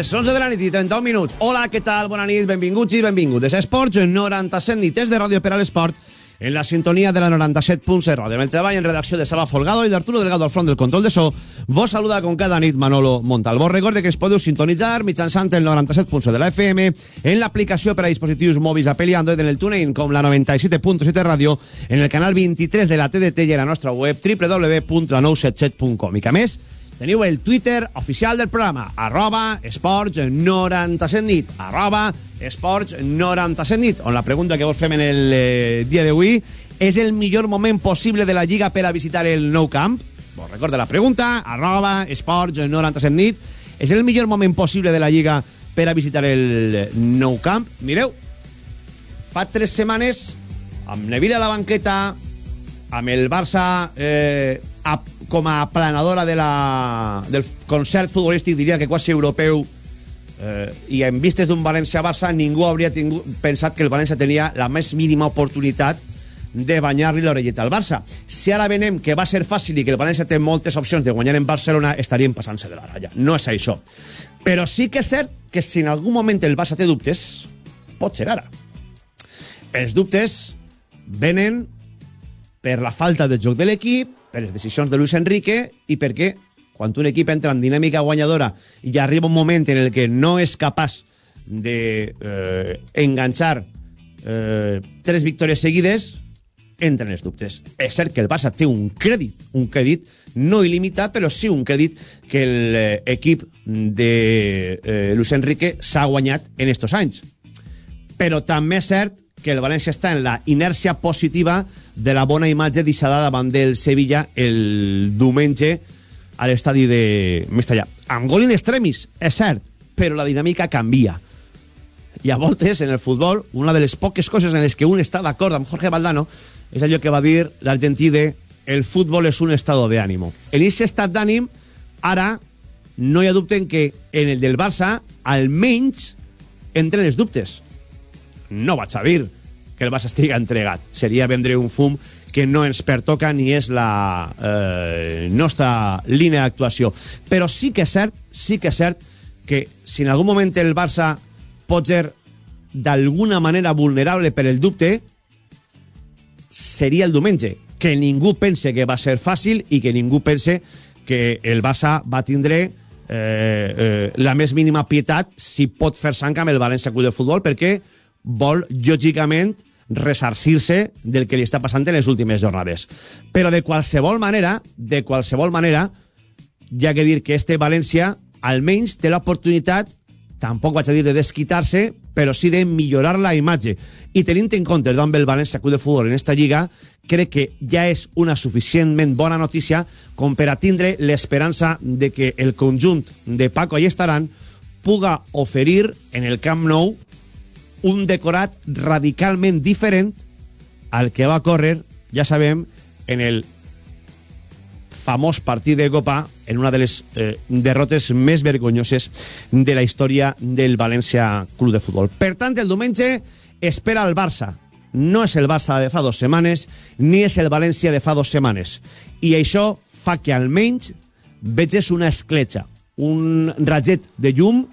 Les 11 de la nit i 31 minuts. Hola, què tal? Bona nit, benvinguts i benvinguts. Esports 97 nites de Ràdio per a l'Esport en la sintonia de la 97.0 Ràdio. En el treball en redacció de Sala Folgado i d'Arturo Delgado al front del control de so, vos saluda com cada nit Manolo Montal. Vos recorde que es podeu sintonitzar mitjançant el 97.0 de la FM en l'aplicació per a dispositius mòbils Apple i Android en el TuneIn com la 97.7 Ràdio en el canal 23 de la TDT i a la nostra web www.la977.com i que més teniu el Twitter oficial del programa, arroba esports 97 nit, arroba esports 97 nit, on la pregunta que vos fem en el eh, dia d'avui és el millor moment possible de la Lliga per a visitar el Nou Camp? Vos recorda la pregunta, arroba esports 97 nit, és el millor moment possible de la Lliga per a visitar el Nou Camp? Mireu, fa tres setmanes, amb Neville a la banqueta, amb el Barça eh, a, com a planadora de la, del concert futbolístic, diria que quasi europeu, eh, i en vistes d'un València-Barça, ningú hauria tingut, pensat que el València tenia la més mínima oportunitat de banyar-li l'orelleta al Barça. Si ara venem que va ser fàcil i que el València té moltes opcions de guanyar en Barcelona, estaríem passant-se de la ratlla. No és això. Però sí que és cert que si en algun moment el Barça té dubtes, pot ser ara. Els dubtes venen per la falta de joc de l'equip, per les decisions de Luis Enrique i perquè quan un equip entra en dinàmica guanyadora i arriba un moment en el que no és capaç de eh, enganxar eh, tres victòries seguides, entren els dubtes. És cert que el Barça té un crèdit, un crèdit no il·limitat, però sí un crèdit que l'equip de eh, Luis Enrique s'ha guanyat en estos anys. Però també és cert que el València està en la inèrcia positiva de la bona imatge deixada davant del Sevilla el diumenge a l'estadi de Mestallà. Amb gol in extremis, és cert, però la dinàmica canvia. I a voltes, en el futbol, una de les poques coses en les que un està d'acord amb Jorge Valdano és allò que va dir l'argentí de el futbol és un estado de ánimo. En aquest estat d'ànim, ara no hi ha dubte en que en el del Barça almenys entren els dubtes no vaig a dir que el Barça estigui entregat. Seria vendre un fum que no ens pertoca ni és la eh, nostra línia d'actuació. Però sí que és cert, sí que és cert que si en algun moment el Barça pot ser d'alguna manera vulnerable per el dubte, seria el diumenge. Que ningú pense que va ser fàcil i que ningú pense que el Barça va tindre eh, eh, la més mínima pietat si pot fer sang amb el València Club de Futbol, perquè vol, lògicament, resarcir-se del que li està passant en les últimes jornades. Però de qualsevol manera, de qualsevol manera, ja que dir que este València almenys té l'oportunitat, tampoc vaig a dir de desquitar-se, però sí de millorar la imatge. I tenint en compte d'on ve el València Club de Futbol en esta lliga, crec que ja és una suficientment bona notícia com per a tindre l'esperança de que el conjunt de Paco i Estaran puga oferir en el Camp Nou un decorat radicalment diferent al que va córrer, ja sabem, en el famós partit de Copa en una de les eh, derrotes més vergonyoses de la història del València Club de Futbol. Per tant, el diumenge espera el Barça. No és el Barça de fa dues setmanes, ni és el València de fa dues setmanes. I això fa que almenys veges una escletxa, un raget de llum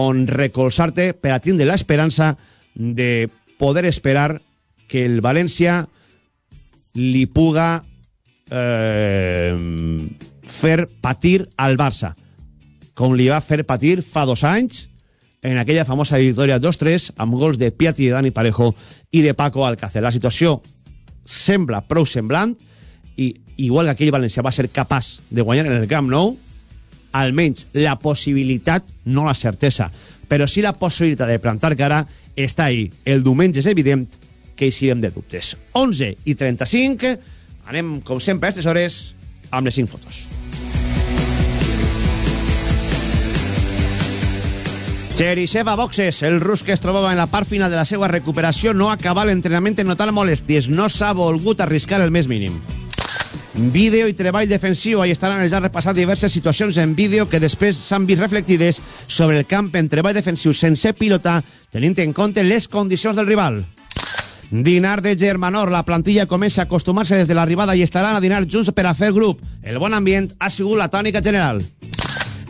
on recolzar-te per a tindre l'esperança de poder esperar que el València li puga eh, fer patir al Barça com li va fer patir fa dos anys en aquella famosa victòria 2-3 amb gols de Piatti, de Dani Parejo i de Paco Alcácer. La situació sembla prou semblant i igual que aquell València va ser capaç de guanyar en el Camp Nou, almenys la possibilitat, no la certesa, però sí la possibilitat de plantar cara està ahí. El diumenge és evident que eixirem de dubtes. 11 i 35, anem, com sempre, a aquestes hores, amb les 5 fotos. Cherisheva Boxes, el rus que es trobava en la part final de la seva recuperació, no acaba l'entrenament en notar molesties. No s'ha volgut arriscar el més mínim. Vídeo i treball defensiu. Ahí estaran els ha repassat diverses situacions en vídeo que després s'han vist reflectides sobre el camp en treball defensiu sense pilota, tenint en compte les condicions del rival. Dinar de Germanor. La plantilla comença a acostumar-se des de l'arribada i estaran a dinar junts per a fer grup. El bon ambient ha sigut la tònica general.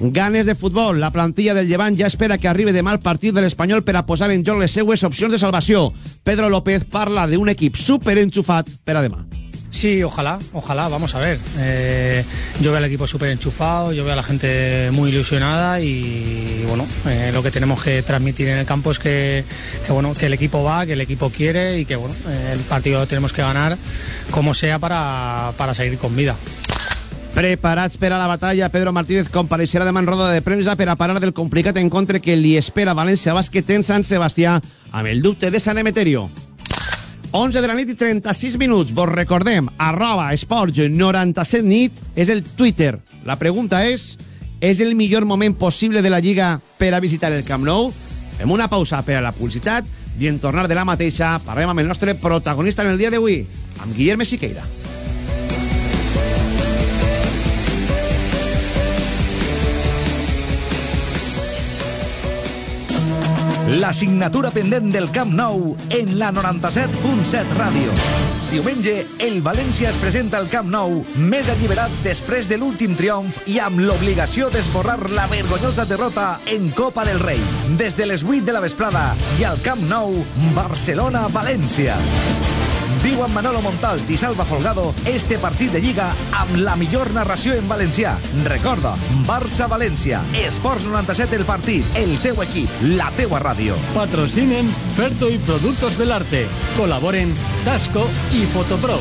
Ganes de futbol. La plantilla del Llevant ja espera que arribi demà el partit de l'Espanyol per a posar en joc les seues opcions de salvació. Pedro López parla d'un equip superenxufat per a demà. Sí, ojalá, ojalá, vamos a ver. Eh, yo veo al equipo súper enchufado, yo veo a la gente muy ilusionada y bueno, eh, lo que tenemos que transmitir en el campo es que, bueno, que el equipo va, que el equipo quiere y que bueno, el partido lo tenemos que ganar como sea para, para seguir con vida. Preparats per la batalla, Pedro Martínez compareixerà demà en roda de premsa per a parar del complicat encontre que li espera València Bàsquet en Sant Sebastià amb el de San Emeterio. 11 de la nit i 36 minuts. Vos recordem, arroba esports 97 nit és el Twitter. La pregunta és, és el millor moment possible de la Lliga per a visitar el Camp Nou? Fem una pausa per a la publicitat i en tornar de la mateixa parlem amb el nostre protagonista en el dia d'avui, amb Guillerme Siqueira. La signatura pendent del Camp Nou en la 97.7 ràdio. Diumenge, el València es presenta al Camp Nou més alliberat després de l'últim triomf i amb l'obligació d'esborrar la vergonyosa derrota en Copa del Rei. Des de les 8 de la vesprada i al Camp Nou, Barcelona-València. Amb Manolo Montalt i Salva Folgado este partit de Lliga amb la millor narració en valencià. Recorda, Barça-València, Esports 97 el partit, el teu equip, la teua ràdio. Patrocinen Ferto y Productos del Arte. Colaboren Tasco y Fotopro.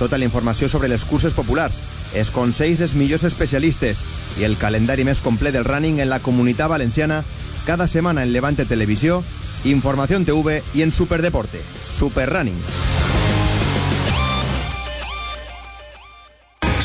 Tota la sobre les curses populars, els consells dels millors especialistes i el calendari més complet del running en la comunitat valenciana cada setmana en Levante Televisió, Informació TV i en Superdeporte. Superrunning.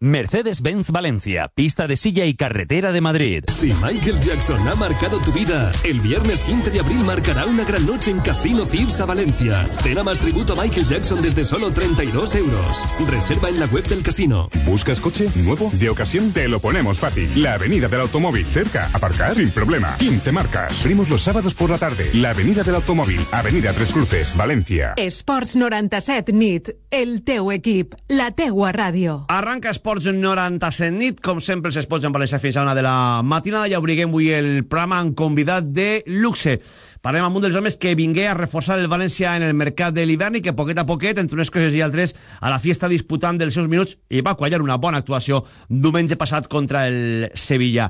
Mercedes-Benz Valencia, pista de silla y carretera de Madrid. Si Michael Jackson ha marcado tu vida, el viernes 15 de abril marcará una gran noche en Casino Cirsa Valencia. Cena más tributo a Michael Jackson desde solo 32 euros. Reserva en la web del casino. ¿Buscas coche nuevo? De ocasión te lo ponemos fácil. La avenida del automóvil. Cerca. Aparcar sin problema. 15 marcas. Primos los sábados por la tarde. La avenida del automóvil. Avenida Tres Cruces, Valencia. Esports 97 nit. El teu equip. La teua ràdio. Arranca Esports 97 nit, com sempre els esports en València fins a una de la matinada i obriguem avui el programa amb convidat de luxe. Parlem amb un dels homes que vingué a reforçar el València en el mercat de l'hivern i que poquet a poquet, entre unes coses i altres, a la fiesta disputant dels seus minuts i va quallar una bona actuació diumenge passat contra el Sevilla.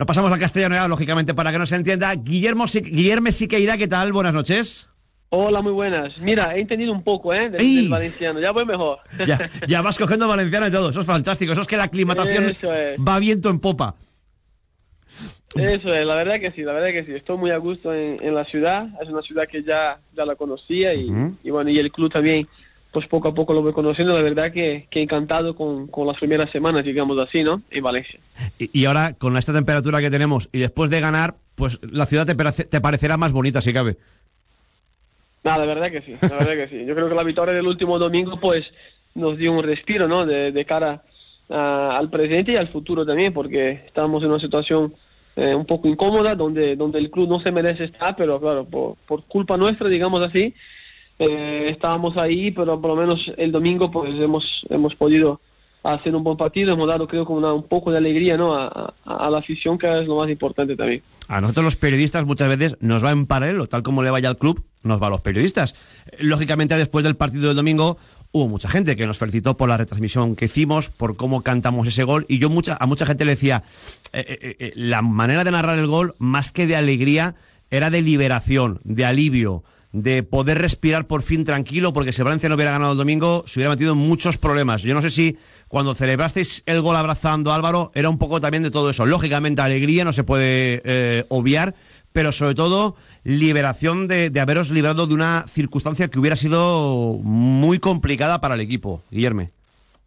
No pasamos al castellano lógicamente, para que no se entienda. Guillermo, Guillermo Siqueira, ¿qué tal? Buenas noches. Hola, muy buenas. Mira, he entendido un poco, ¿eh? Del, del valenciano. Ya voy mejor. Ya, ya, vas cogiendo valenciano y todo. Eso es fantástico. Eso es que la aclimatación es. va viento en popa. Eso es, la verdad que sí, la verdad que sí. Estoy muy a gusto en, en la ciudad. Es una ciudad que ya, ya la conocía y, uh -huh. y, bueno, y el club también, pues poco a poco lo voy conociendo. La verdad que, que encantado con, con, las primeras semanas, digamos así, ¿no? En Valencia. Y, y, ahora, con esta temperatura que tenemos y después de ganar, pues la ciudad te, te parecerá más bonita, si cabe. No, la verdad que sí, la verdad que sí. Yo creo que la victoria del último domingo, pues, nos dio un respiro, ¿no? De, de cara uh, al presente y al futuro también, porque estamos en una situación eh, un poco incómoda, donde, donde el club no se merece estar, pero claro, por, por culpa nuestra, digamos así, eh, estábamos ahí, pero por lo menos el domingo, pues, hemos, hemos podido hacer un buen partido, hemos dado creo como una- un poco de alegría ¿no? a, la afición, que es lo más importante también. A nosotros los periodistas muchas veces nos va en paralelo, tal como le vaya al club, nos va a los periodistas. Lógicamente, después del partido del domingo, hubo mucha gente que nos felicitó por la retransmisión que hicimos, por cómo cantamos ese gol, y yo mucha, a mucha gente le decía, eh, eh, eh, la manera de narrar el gol, más que de alegría, era de liberación, de alivio, de poder respirar por fin tranquilo, porque si Valencia no hubiera ganado el domingo, se hubiera metido muchos problemas. Yo no sé si cuando celebrasteis el gol abrazando a Álvaro, era un poco también de todo eso. Lógicamente, alegría no se puede eh, obviar, pero sobre todo liberación de, de haberos librado de una circunstancia que hubiera sido muy complicada para el equipo, Guillerme.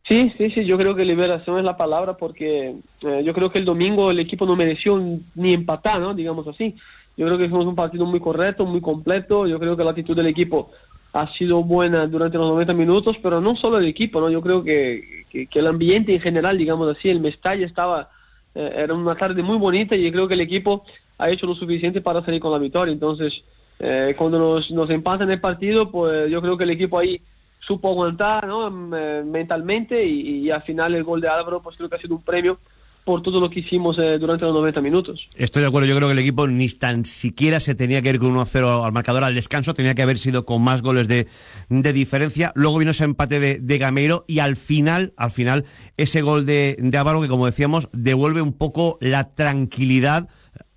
Sí, sí, sí, yo creo que liberación es la palabra porque eh, yo creo que el domingo el equipo no mereció ni empatar, ¿no? Digamos así. Yo creo que hicimos un partido muy correcto, muy completo. Yo creo que la actitud del equipo ha sido buena durante los 90 minutos, pero no solo el equipo, ¿no? Yo creo que, que, el ambiente en general, digamos así, el Mestalla estaba, eh, era una tarde muy bonita y yo creo que el equipo ha hecho lo suficiente para salir con la victoria. Entonces, eh, cuando nos, nos empatan el partido, pues yo creo que el equipo ahí supo aguantar ¿no? Eh, mentalmente y, y al final el gol de Álvaro pues creo que ha sido un premio por todo lo que hicimos eh, durante los 90 minutos. Estoy de acuerdo, yo creo que el equipo ni tan siquiera se tenía que ir con 1-0 al marcador al descanso, tenía que haber sido con más goles de, de diferencia. Luego vino ese empate de, de Gameiro y al final, al final, ese gol de, de Álvaro que, como decíamos, devuelve un poco la tranquilidad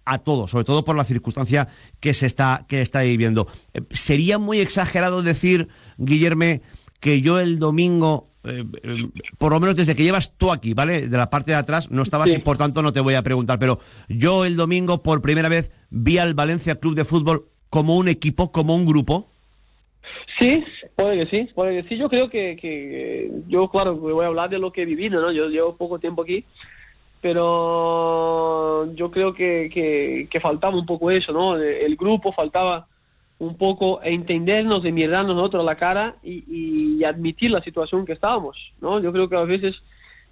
a todos, sobre todo por la circunstancia que se está, que está viviendo. Eh, Sería muy exagerado decir, Guillerme, que yo el domingo, eh, eh, por lo menos desde que llevas tú aquí, ¿vale? De la parte de atrás no estabas Sí. y por tanto no te voy a preguntar, pero yo el domingo por primera vez vi al Valencia Club de Fútbol como un equipo, como un grupo. Sí, puede que sí, puede que sí. Yo creo que, que yo, claro, voy a hablar de lo que he vivido, ¿no? Yo llevo poco tiempo aquí, pero yo creo que, que, que faltaba un poco eso, ¿no? El grupo faltaba un poco entendernos, de mirarnos nosotros a la cara y, admitir la situación que estábamos, ¿no? Yo creo que a veces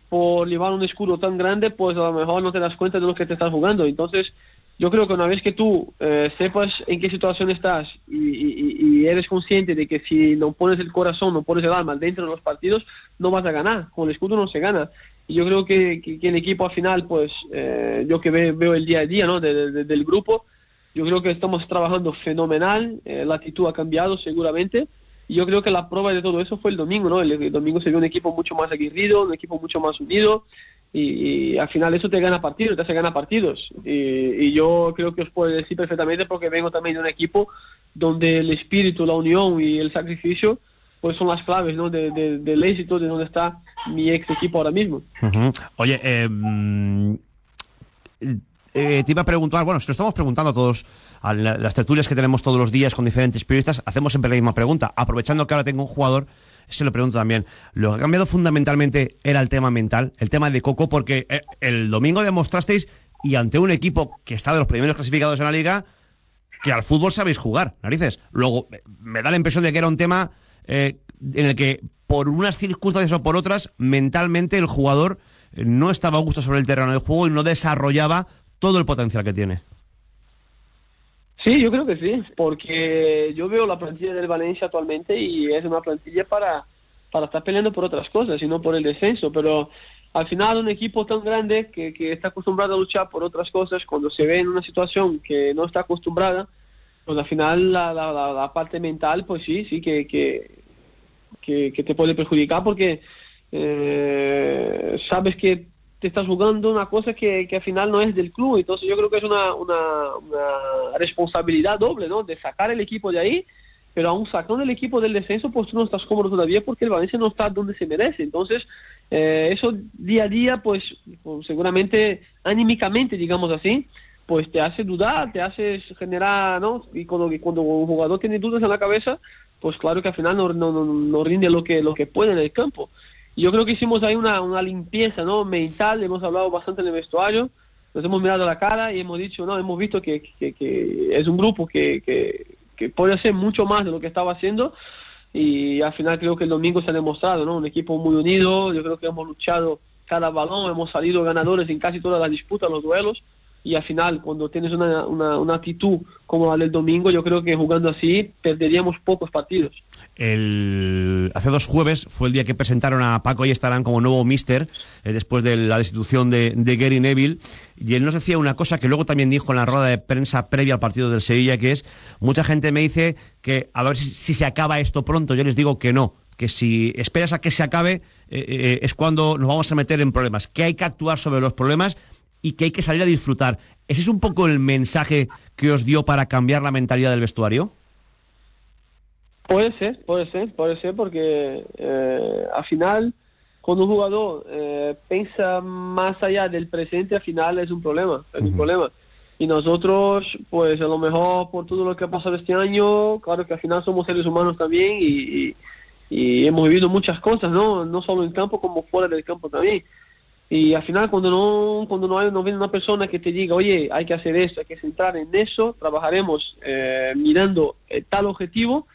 por llevar un escudo tan grande, pues a lo mejor no te das cuenta de lo que te estás jugando. Entonces, yo creo que una vez que tú eh, sepas en qué situación estás y, eres consciente de que si no pones el corazón, no pones el alma dentro de los partidos, no vas a ganar. Con el escudo no se gana. Y yo creo que, que- que el equipo al final, pues eh, yo que ve- veo el día a día ¿no? de- de- del grupo, yo creo que estamos trabajando fenomenal, eh, la actitud ha cambiado seguramente. Y yo creo que la prueba de todo eso fue el domingo, ¿no? El, el domingo se vio un equipo mucho más aguerrido, un equipo mucho más unido. Y, y al final eso te gana partidos, te hace ganar partidos. Y, y yo creo que os puedo decir perfectamente porque vengo también de un equipo donde el espíritu, la unión y el sacrificio pues son las claves ¿no? de- de- del éxito de donde está mi ex equipo ahora mismo. Oye, eh, eh, te iba a preguntar, bueno, se lo estamos preguntando a todos, a la- las tertulias que tenemos todos los días con diferentes periodistas, hacemos siempre la misma pregunta. Aprovechando que ahora tengo un jugador, se lo pregunto también. Lo que ha cambiado fundamentalmente era el tema mental, el tema de Coco, porque eh, el domingo demostrasteis, y ante un equipo que está de los primeros clasificados en la liga, que al fútbol sabéis jugar, narices. Luego, me da la impresión de que era un tema eh, en el que, por unas circunstancias o por otras, mentalmente el jugador eh, no estaba a gusto sobre el terreno del juego y no desarrollaba todo el potencial que tiene. Sí, yo creo que sí, porque yo veo la plantilla del Valencia actualmente y es una plantilla para, para estar peleando por otras cosas y no por el descenso, pero al final un equipo tan grande que, que está acostumbrado a luchar por otras cosas, cuando se ve en una situación que no está acostumbrada, pues al final la, la, la- parte mental, pues sí, sí que, que, que, que te puede perjudicar porque eh, sabes que te estás jugando una cosa que, que al final no es del club. Entonces yo creo que es una, una, responsabilidad doble, ¿no? De sacar el equipo de ahí, pero aún sacando el equipo del descenso, pues tú no estás cómodo todavía porque el Valencia no está donde se merece. Entonces, eh, eso día a día, pues, pues, seguramente anímicamente, digamos así, pues te hace dudar, te hace generar, ¿no? Y cuando, cuando un jugador tiene dudas en la cabeza, pues claro que al final no, no, no, no rinde lo que, lo que puede en el campo. Yo creo que hicimos ahí una, una limpieza ¿no? mental, hemos hablado bastante en el vestuario, nos hemos mirado la cara y hemos dicho, no, hemos visto que, que, es un grupo que, que, que puede hacer mucho más de lo que estaba haciendo y al final creo que el domingo se ha demostrado, ¿no? Un equipo muy unido, yo creo que hemos luchado cada balón, hemos salido ganadores en casi todas las disputas, los duelos y al final cuando tienes una, una, una actitud como la del domingo, yo creo que jugando así perderíamos pocos partidos. El... Hace dos jueves fue el día que presentaron a Paco y estarán como nuevo mister eh, después de la destitución de, Gary Neville y él nos decía una cosa que luego también dijo en la rueda de prensa previa al partido del Sevilla que es, mucha gente me dice que a ver si, si se acaba esto pronto, yo les digo que no, que si esperas a que se acabe eh, eh, es cuando nos vamos a meter en problemas, que hay que actuar sobre los problemas y que hay que salir a disfrutar. ¿Ese es un poco el mensaje que os dio para cambiar la mentalidad del vestuario? Puede ser, puede ser, puede ser, porque eh, al final, cuando un jugador eh, piensa más allá del presente, al final es un problema, es un problema. Y nosotros, pues a lo mejor por todo lo que ha pasado este año, claro que al final somos seres humanos también y, y, y hemos vivido muchas cosas, ¿no? No solo en campo, como fuera del campo también. Y al final cuando no cuando no hay no viene una persona que te diga, oye, hay que hacer esto, hay que centrar en eso, trabajaremos eh, mirando eh, tal objetivo,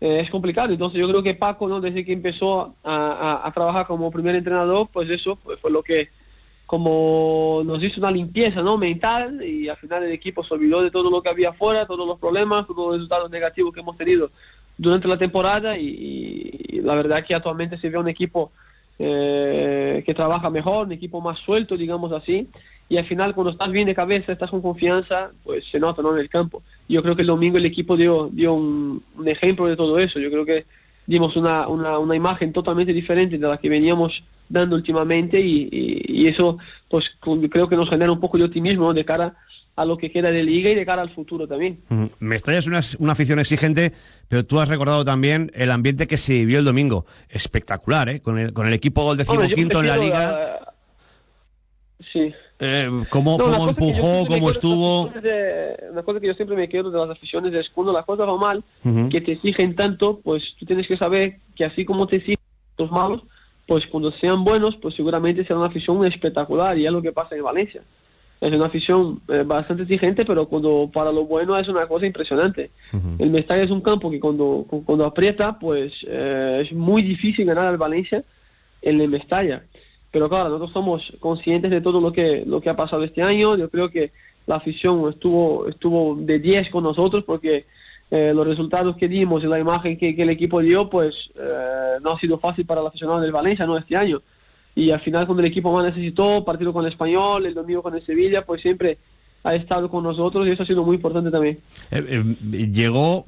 eh, es complicado. Entonces yo creo que Paco, desde que empezó a, a, trabajar como primer entrenador, pues eso pues, fue lo que como nos hizo una limpieza ¿no? mental y al final el equipo se olvidó de todo lo que había afuera, todos los problemas, todos los resultados negativos que hemos tenido durante la temporada y la verdad que actualmente se ve un equipo eh, que trabaja mejor, un equipo más suelto, digamos así, y al final cuando estás bien de cabeza, estás con confianza, pues se nota ¿no? en el campo. Yo creo que el domingo el equipo dio, dio un, un ejemplo de todo eso, yo creo que dimos una, una, una, imagen totalmente diferente de la que veníamos dando últimamente y, y, y eso pues creo que nos genera un poco de optimismo ¿no? de cara a lo que queda de liga y de cara al futuro también. Mm, Mestalla es una, una, afición exigente, pero tú has recordado también el ambiente que se vivió el domingo. Espectacular, ¿eh? Con el, con el equipo decimoquinto en la liga. La... Sí. Eh, ¿Cómo, no, cómo empujó? ¿Cómo estuvo? De, una cosa que yo siempre me quedo de las aficiones es cuando la cosa va mal, uh -huh. que te exigen tanto, pues tú tienes que saber que así como te exigen los malos, pues cuando sean buenos, pues seguramente será una afición espectacular y es lo que pasa en Valencia es una afición eh, bastante exigente, pero cuando para lo bueno es una cosa impresionante. Uh -huh. El Mestalla es un campo que cuando, cuando aprieta, pues eh, es muy difícil ganar al Valencia en el Mestalla. Pero claro, nosotros somos conscientes de todo lo que, lo que ha pasado este año. Yo creo que la afición estuvo, estuvo de 10 con nosotros porque eh, los resultados que dimos y la imagen que, que el equipo dio, pues no ha sido fácil para el aficionado del Valencia no este año y al final cuando el equipo más necesitó, partido con el Español, el domingo con el Sevilla, pues siempre ha estado con nosotros y eso ha sido muy importante también. Eh, eh, llegó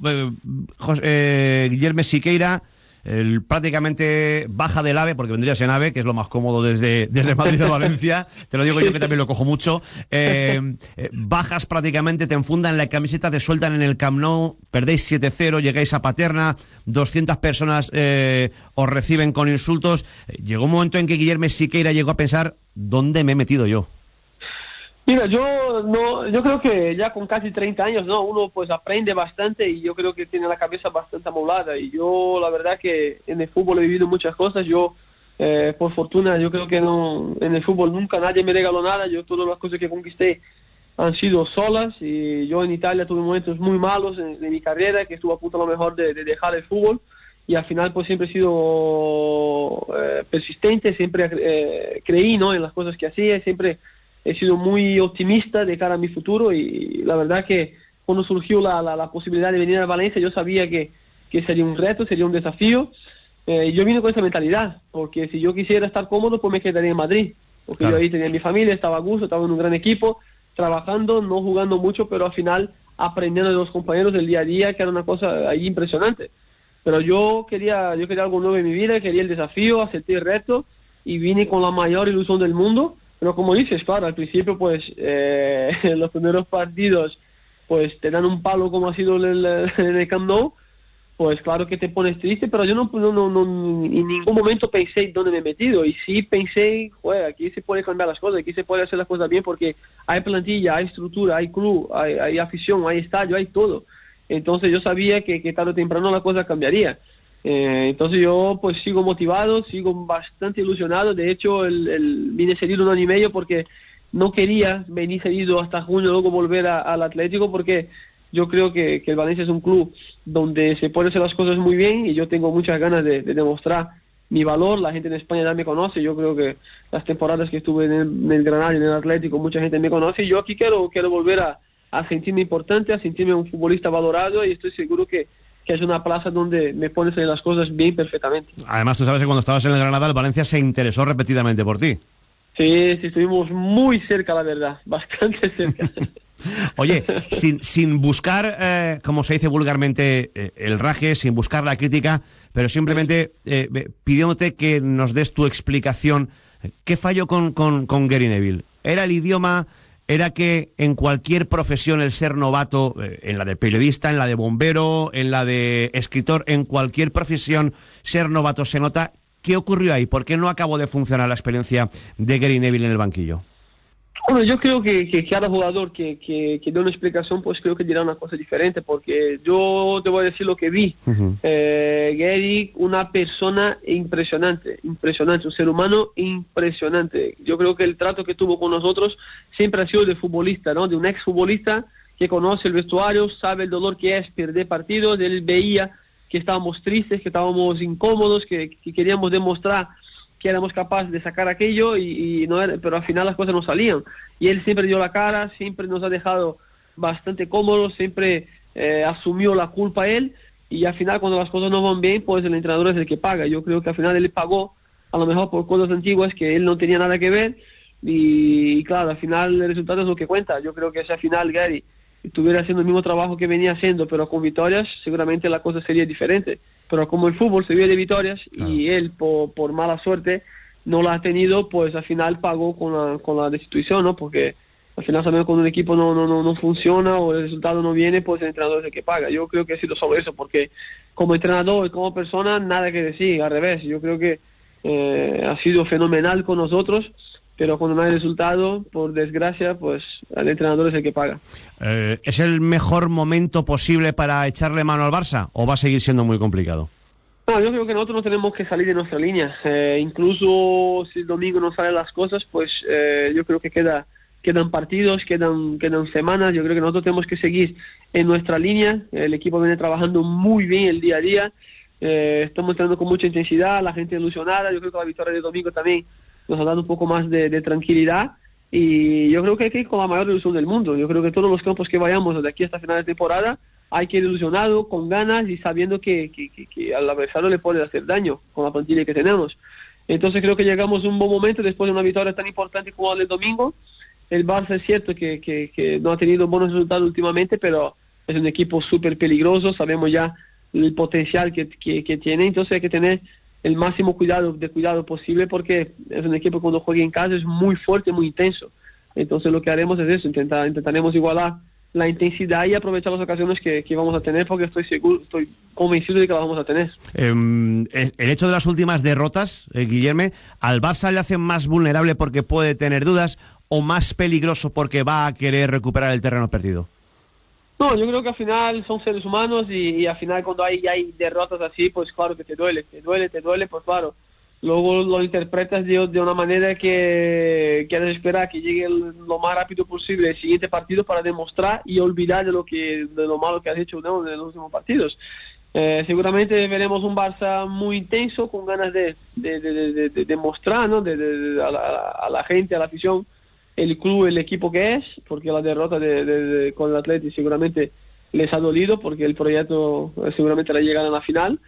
José, Guillermo Siqueira, el, prácticamente baja del AVE, porque vendría en AVE, que es lo más cómodo desde, desde Madrid a Valencia, te lo digo yo que también lo cojo mucho, eh, bajas prácticamente, te enfundan la camiseta, te sueltan en el Camp Nou, perdéis 7-0, llegáis a Paterna, 200 personas eh, os reciben con insultos. Llegó un momento en que Guillermo Siqueira llegó a pensar, ¿dónde me he metido yo? Mira, yo no, yo creo que ya con casi 30 años, no, uno pues aprende bastante y yo creo que tiene la cabeza bastante amoblada. Y yo la verdad que en el fútbol he vivido muchas cosas, yo eh, por fortuna yo creo que no, en el fútbol nunca nadie me regaló nada, yo todas las cosas que conquisté han sido solas. Y yo en Italia tuve momentos muy malos en, mi carrera que estuve a punto a lo mejor de, de, dejar el fútbol. Y al final pues siempre he sido eh, persistente, siempre eh, creí ¿no? en las cosas que hacía, siempre he sido muy optimista de cara a mi futuro y la verdad que cuando surgió la, la, la posibilidad de venir a Valencia yo sabía que, que sería un reto, sería un desafío. Eh, yo vine con esa mentalidad, porque si yo quisiera estar cómodo, pues me quedaría en Madrid, porque claro. yo ahí tenía mi familia, estaba a gusto, estaba en un gran equipo, trabajando, no jugando mucho, pero al final aprendiendo de los compañeros del día a día, que era una cosa ahí impresionante. Pero yo quería, yo quería algo nuevo en mi vida, quería el desafío, acepté el reto y vine con la mayor ilusión del mundo pero como dices, claro, al principio, pues, eh, los primeros partidos, pues, te dan un palo como ha sido en el, en el Camp Nou, pues claro que te pones triste, pero yo no, no, no, no, en ningún momento pensé dónde me he metido. Y sí pensé, joder, aquí se puede cambiar las cosas, aquí se puede hacer las cosas bien porque hay plantilla, hay estructura, hay club, hay, hay afición, hay estadio, hay todo. Entonces yo sabía que, que tarde o temprano la cosa cambiaría. Eh, entonces yo pues sigo motivado, sigo bastante ilusionado. De hecho, el, el, vine seguido un año y medio porque no quería venir seguido hasta junio, luego volver a, al Atlético porque yo creo que, el Valencia es un club donde se pueden hacer las cosas muy bien y yo tengo muchas ganas de, de demostrar mi valor, la gente en España ya me conoce, yo creo que las temporadas que estuve en el, en Granada y en el Atlético, mucha gente me conoce. Y yo aquí quiero, quiero volver a sentirme importante, a sentirme un futbolista valorado y estoy seguro que, que es una plaza donde me pones las cosas bien perfectamente. Además, tú sabes que cuando estabas en el Granada, el Valencia se interesó repetidamente por ti. Sí, sí, estuvimos muy cerca, la verdad, bastante cerca. Oye, sin, sin buscar, eh, como se dice vulgarmente, eh, el raje, sin buscar la crítica, pero simplemente eh, pidiéndote que nos des tu explicación. ¿Qué falló con, con, con Gary Neville? ¿Era el idioma? ¿Era que en cualquier profesión el ser novato, eh, en la de periodista, en la de bombero, en la de escritor, en cualquier profesión ser novato se nota? ¿Qué ocurrió ahí? ¿Por qué no acabó de funcionar la experiencia de Gary Neville en el banquillo? Bueno, yo creo que, que cada jugador que, que, que dé una explicación, pues creo que dirá una cosa diferente, porque yo te voy a decir lo que vi. eh, Gary, una persona impresionante, impresionante, un ser humano impresionante. Yo creo que el trato que tuvo con nosotros siempre ha sido de futbolista, ¿no? De un ex futbolista que conoce el vestuario, sabe el dolor que es perder partidos, él veía que estábamos tristes, que estábamos incómodos, que, que queríamos demostrar que éramos capaces de sacar aquello y, y no era, pero al final las cosas no salían. Y él siempre dio la cara siempre nos ha dejado bastante cómodos siempre eh, asumió la culpa él y al final cuando las cosas no van bien pues el entrenador es el que paga. Yo creo que al final él pagó a lo mejor por cosas antiguas que él no tenía nada que ver y, y claro al final el resultado es lo que cuenta. Yo creo que al final Gary estuviera haciendo el mismo trabajo que venía haciendo pero con victorias seguramente la cosa sería diferente pero como el fútbol se vive de victorias y él por, por, mala suerte no la ha tenido, pues al final pagó con la, con la destitución, ¿no? Porque al final sabemos cuando un equipo no, no, no, no funciona o el resultado no viene, pues el entrenador es el que paga. Yo creo que ha sido solo eso, porque como entrenador y como persona, nada que decir, al revés. Yo creo que eh, ha sido fenomenal con nosotros, pero cuando no hay resultado, por desgracia, pues el entrenador es el que paga. Eh, ¿Es el mejor momento posible para echarle mano al Barça o va a seguir siendo muy complicado? No, yo creo que nosotros no tenemos que salir de nuestra línea. Eh, incluso si el domingo no salen las cosas, pues eh, yo creo que queda, quedan partidos, quedan, quedan semanas. Yo creo que nosotros tenemos que seguir en nuestra línea. El equipo viene trabajando muy bien el día a día. Eh, estamos entrando con mucha intensidad, la gente ilusionada. Yo creo que la victoria de domingo también nos ha dado un poco más de, de, tranquilidad y yo creo que hay que ir con la mayor ilusión del mundo. Yo creo que todos los campos que vayamos de aquí hasta final de temporada hay que ir ilusionado, con ganas y sabiendo que, que, que, que, al adversario le puede hacer daño con la plantilla que tenemos. Entonces creo que llegamos a un buen momento después de una victoria tan importante como del domingo. El Barça es cierto que, que no ha tenido buenos resultados últimamente, pero es un equipo súper peligroso, sabemos ya el potencial que, tiene, entonces hay que tener el máximo cuidado de cuidado posible porque es un equipo que cuando juega en casa es muy fuerte, muy intenso. Entonces lo que haremos es eso, intentar, intentaremos igualar la intensidad y aprovechar las ocasiones que, que, vamos a tener porque estoy seguro, estoy convencido de que las vamos a tener. Eh, el hecho de las últimas derrotas, eh, Guillerme, ¿al Barça le hace más vulnerable porque puede tener dudas o más peligroso porque va a querer recuperar el terreno perdido? No, yo creo que al final son seres humanos y, al final cuando hay, derrotas así, pues claro que te duele, te duele, te duele, pues claro. Luego lo interpretas de, una manera que quieres esperar que llegue el, lo más rápido posible el siguiente partido para demostrar y olvidar de lo que de lo malo que has hecho ¿no? en los últimos partidos. Eh, seguramente veremos un Barça muy intenso, con ganas de, de, ¿no? a a, la, gente, a la afición, el club, el equipo que es, porque la derrota de, con el Atleti seguramente les ha dolido, porque el proyecto seguramente la llegará a la final.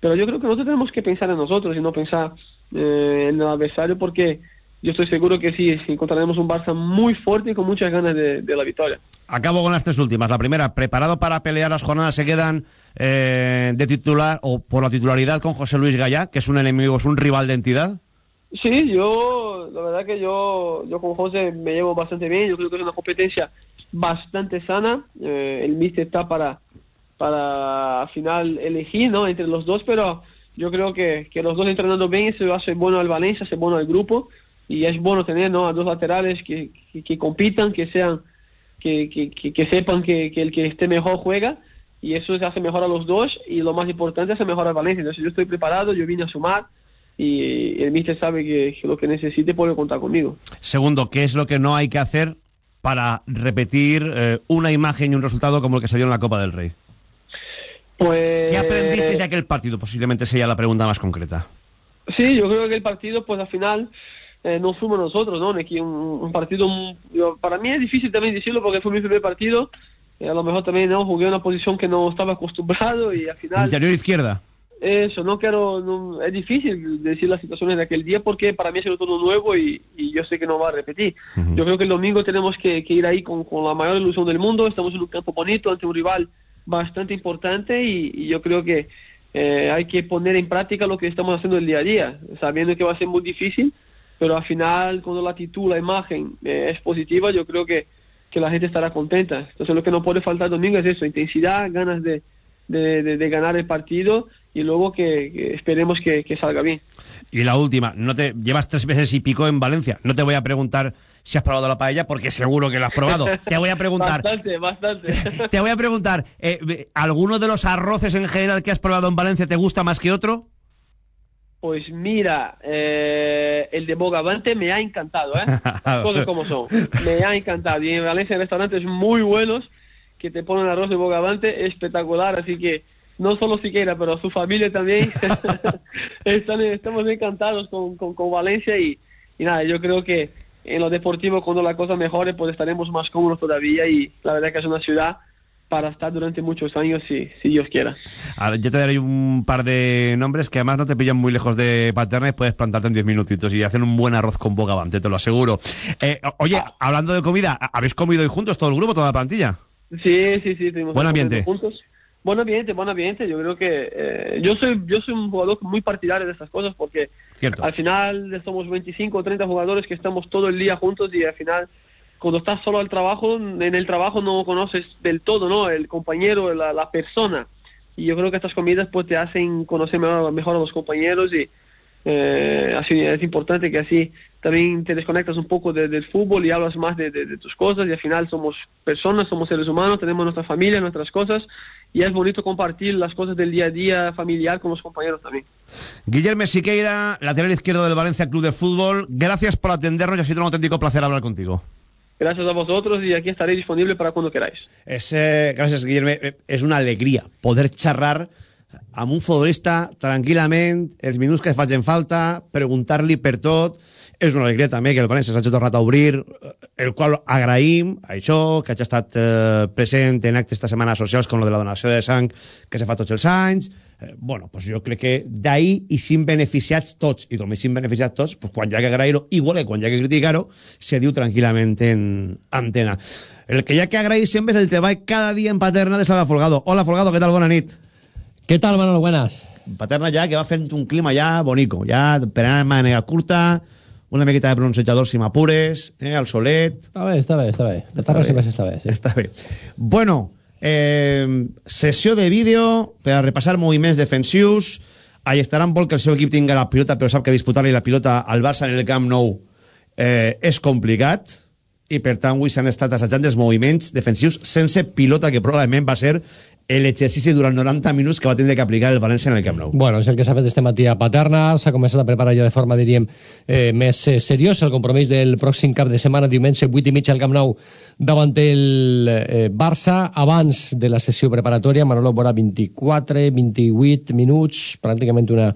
Pero yo creo que nosotros tenemos que pensar en nosotros y no pensar eh, en el adversario, porque yo estoy seguro que sí, encontraremos un Barça muy fuerte y con muchas ganas de, de, la victoria. Acabo con las tres últimas. La primera, preparado para pelear las jornadas, se quedan eh, de titular o por la titularidad con José Luis Gallá, que es un enemigo, es un rival de entidad. Sí, yo, la verdad que yo, yo con José me llevo bastante bien. Yo creo que es una competencia bastante sana. Eh, el míster está para, para al final elegir, ¿no? Entre los dos, pero yo creo que, que los dos entrenando bien, eso hace bueno al Valencia, hace bueno al grupo y es bueno tener ¿no? a dos laterales que, que, que compitan, que sean, que, que, que sepan que, que, el que esté mejor juega y eso se hace mejor a los dos y lo más importante hace mejor al Valencia. Entonces yo estoy preparado, yo vine a sumar y el míster sabe que, que lo que necesite puede contar conmigo. Segundo, ¿qué es lo que no hay que hacer para repetir eh, una imagen y un resultado como el que se dio en la Copa del Rey? Pues... ¿Qué aprendiste de aquel partido? Posiblemente sea la pregunta más concreta. Sí, yo creo que el partido, pues al final, eh, no fuimos nosotros, ¿no? Un, un partido, yo- para mí es difícil también decirlo porque fue mi primer partido. eh, a lo mejor también no jugué una posición que no estaba acostumbrado y al final Interior izquierda. Eso no quiero no- es difícil decir las situaciones de aquel día porque para mí ha sido todo nuevo y, y yo sé que no va a repetir. Yo creo que el domingo tenemos que, que ir ahí con, con la mayor ilusión del mundo. Estamos en un campo bonito ante un rival bastante importante y, y yo creo que eh, hay que poner en práctica lo que estamos haciendo el día a día sabiendo que va a ser muy difícil pero al final cuando la actitud la imagen eh, es positiva yo creo que que la gente estará contenta. Entonces lo que no puede faltar el domingo es eso intensidad ganas de de, de- de ganar el partido y luego que, que esperemos que, que salga bien. Y la última, no te llevas tres meses y pico en Valencia. No te voy a preguntar si has probado la paella, porque seguro que la has probado. Te voy a preguntar, Bastante, bastante. te voy a preguntar, eh, ¿alguno de los arroces en general que has probado en Valencia te gusta más que otro? Pues mira, eh, el de Bogavante me ha encantado, ¿eh? Las cosas como son. Me ha encantado. Y en Valencia hay restaurantes muy buenos que te ponen arroz de Bogavante espectacular. Así que no solo Siqueira, pero su familia también. Están, estamos encantados con, con, con Valencia y, y nada, yo creo que en lo deportivo cuando la cosa mejore pues estaremos más cómodos todavía y la verdad que es una ciudad para estar durante muchos años si, si Dios quiera. A ver, yo te daré un par de nombres que además no te pillan muy lejos de Paterna y puedes plantarte en 10 minutitos y hacer un buen arroz con bogavante, te lo aseguro. Eh, oye, hablando de comida, ¿habéis comido hoy juntos todo el grupo, toda la plantilla? Sí, sí, sí. Buen ambiente. Juntos. Buen ambiente, buen ambiente. Yo creo que eh, yo soy yo soy un jugador muy partidario de estas cosas porque Cierto. al final somos 25 o 30 jugadores que estamos todo el día juntos y al final cuando estás solo al trabajo, en el trabajo no conoces del todo, ¿no? El compañero, la, la persona. Y yo creo que estas comidas pues te hacen conocer mejor, mejor a los compañeros y eh, así es importante que así también te desconectas un poco de- del fútbol y hablas más de, de- de tus cosas y al final somos personas, somos seres humanos, tenemos nuestra familia, nuestras cosas y es bonito compartir las cosas del día a día familiar con los compañeros también. Guillermo Siqueira, lateral izquierdo del Valencia Club de Fútbol, gracias por atendernos y ha sido un auténtico placer hablar contigo. Gracias a vosotros y aquí estaré disponible para cuando queráis. És, eh, gràcies, Guillerme. Eh, És una alegria poder xerrar amb un futbolista tranquil·lament, els minuts que facin falta, preguntar-li per tot. És una alegria també que el València s'hagi tornat a obrir, eh, el qual agraïm, això, que hagi estat eh, present en actes esta setmana socials com lo de la donació de sang que se fa tots els anys. Eh, bueno, pues jo crec que d'ahir i sin beneficiats tots, i com i sin beneficiats tots, pues quan hi ha que agrair-ho, igual que quan hi ha que criticar-ho, se diu tranquil·lament en antena. El que hi ha que agrair sempre és el treball cada dia en Paterna de Salva Folgado. Hola, Folgado, què tal? Bona nit. ¿Qué tal, Manolo? Buenas. Paterna ja que va fent un clima ja bonico, ja per anar de manera curta, una miqueta de bronzejador si m'apures, eh, al solet... Està bé, està bé, està bé. La tarda sempre està bé. Sí. Està bé. Bueno, eh, sessió de vídeo per a repassar moviments defensius. Ahí estaran vol que el seu equip tinga la pilota, però sap que disputar-li la pilota al Barça en el Camp Nou eh, és complicat i per tant avui s'han estat assajant els moviments defensius sense pilota que probablement va ser l'exercici durant 90 minuts que va tindre que aplicar el València en el Camp Nou. Bueno, és el que s'ha fet este matí a Paterna, s'ha començat a preparar ja de forma, diríem, eh, més eh, seriosa el compromís del pròxim cap de setmana, diumenge 8 i mitja al Camp Nou davant el eh, Barça. Abans de la sessió preparatòria, Manolo veurà 24, 28 minuts, pràcticament una,